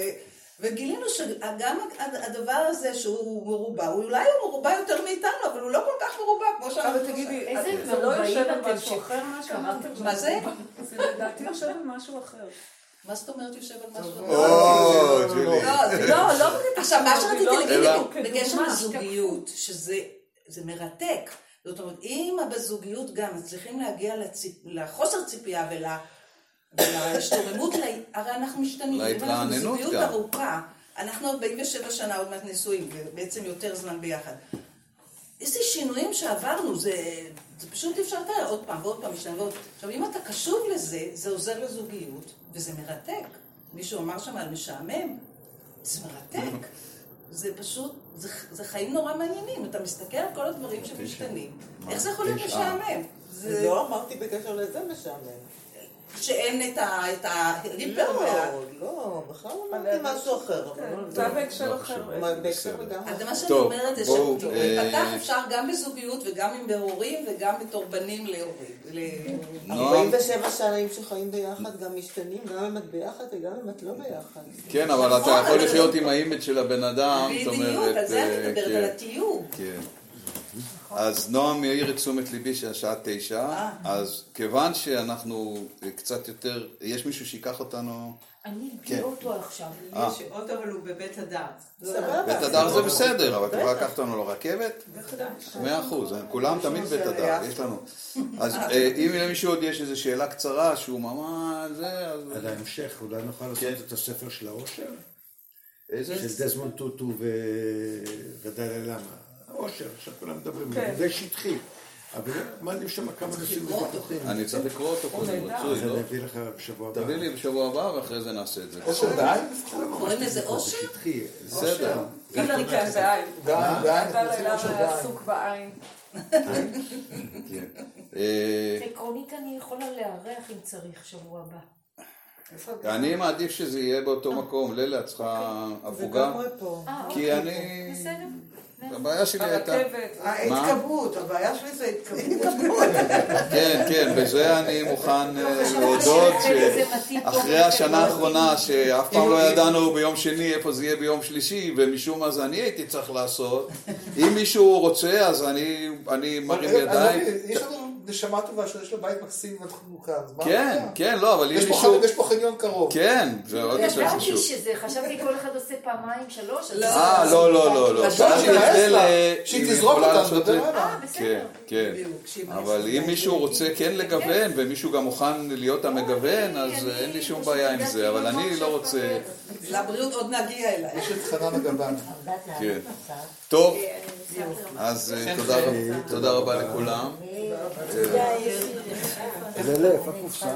וגילינו שגם הדבר הזה שהוא מרובע, הוא אולי הוא מרובע יותר מאיתנו, אבל הוא לא כל כך מרובע כמו שאנחנו... אבל תגידי, איזה זה לא מרובעים יושב על אתם משהו אחר מה שאמרתם? מה זה? זה לדעתי יושב על משהו אחר. מה זאת אומרת יושב על משהו? או, ג'ולי. לא, לא, לא עכשיו, מה שרציתי לא, להגיד בקשר לזוגיות, שזה זה מרתק. זאת אומרת, אם בזוגיות גם מצליחים להגיע לציפ, לחוסר ציפייה ול... ולהשתוממות, לה- הרי אנחנו משתנים. אם אנחנו להתרעננות בזוגיות גם. ארוכה, אנחנו 47 שנה עוד מעט נשואים, ובעצם יותר זמן ביחד. איזה שינויים שעברנו, זה, זה פשוט אי אפשר לתאר, עוד פעם ועוד פעם, משתנה ועוד. עכשיו, אם אתה קשוב לזה, זה עוזר לזוגיות, וזה מרתק. מישהו אמר שם על משעמם, זה מרתק. זה פשוט, זה, זה חיים נורא מעניינים. אתה מסתכל על כל הדברים שמשתנים, איך זה יכול להיות משעמם? זה לא אמרתי בקשר לזה משעמם. שאין את ה... את לא. לא, בכלל אמרתי משהו אחר. אבל לא- זה בהקשר אחר. מה, בהקשר לגמרי. אז מה שאני אומרת זה שלהיפתח אה, אפשר גם בזוגיות וגם עם בהורים וגם בתור בנים להורים. ל- נועם, 47 שנים שחיים ביחד גם משתנים, גם אם את ביחד וגם אם את לא ביחד. כן, אבל אתה נכון, יכול לחיות עם ה image של הבן אדם, זאת בדיוק, אומרת... על זה אני אה, מדברת, כן. על התיוג. אז נועם העיר את תשומת ליבי שהשעה תשע, אה. אז כיוון שאנחנו קצת יותר, יש מישהו שייקח אותנו, אני כן. באוטו עכשיו. אה. יש אוטו, אבל הוא בבית הדר. סבבה. בית הדר זה בסדר, אבל את יכולה לקחת אותנו לרכבת? מאה אחוז, כולם תמיד בית הדר, יש לנו. אז אה, אם למישהו עוד יש איזו שאלה קצרה שהוא ממש זה, אז... על ההמשך, אולי נוכל לעשות כן. את הספר של העושר? איזה? של דזמונד טוטו ו- ודליה למה. העושר, עכשיו כולם מדברים, כן. זה שטחי. אבל מעלים שם כמה נושאים בטוחים. אני צריך לקרוא אותו קודם, רצוי, לא? אני אביא לך בשבוע הבא. תביא לי בשבוע הבא ואחרי זה נעשה את זה. אושר בעין? קוראים לזה אושר? זה שטחי. בסדר. אילן כן, בעין. בעין, בעין, אתה לילה. עסוק בעין. עקרונית אני יכולה לארח אם צריך שבוע הבא. אני מעדיף שזה יהיה באותו מקום. לילה, את צריכה הפוגה? לגמרי פה. אה, כי אוקיי. אני... הבעיה שלי הייתה... הרכבת. ההתקבעות, הבעיה שלי זה התקבעות. כן, כן, בזה אני מוכן אה, להודות שאחרי השנה האחרונה שאף פעם לא ידענו ביום שני איפה זה יהיה ביום שלישי ומשום מה זה אני הייתי צריך לעשות. אם מישהו רוצה אז אני אני מרים לא ידיים יש לנו נשמה טובה שיש לה בית מקסים כאן. אז מה כן? כן, לא, אבל אם יש פה מישהו... ח- יש פה חניון קרוב. כן, זה עוד יותר ידעתי חשוב. שזה, חשבתי כל אחד עושה פעמיים, שלוש. אז- אה, לא, לא, לא, לא. שהיא תזרוק עליה. אה, בסדר. כן, כן. אבל אם מישהו רוצה כן לגוון, ומישהו גם מוכן להיות המגוון, אז אני- אין לי שום בעיה עם זה, אבל אני לא רוצה... לבריאות עוד נגיע אליי. יש את חנן הגבן. כן. טוב, אז אה, תודה רבה- תודה רבה לכולם. זה לב, הקופסה.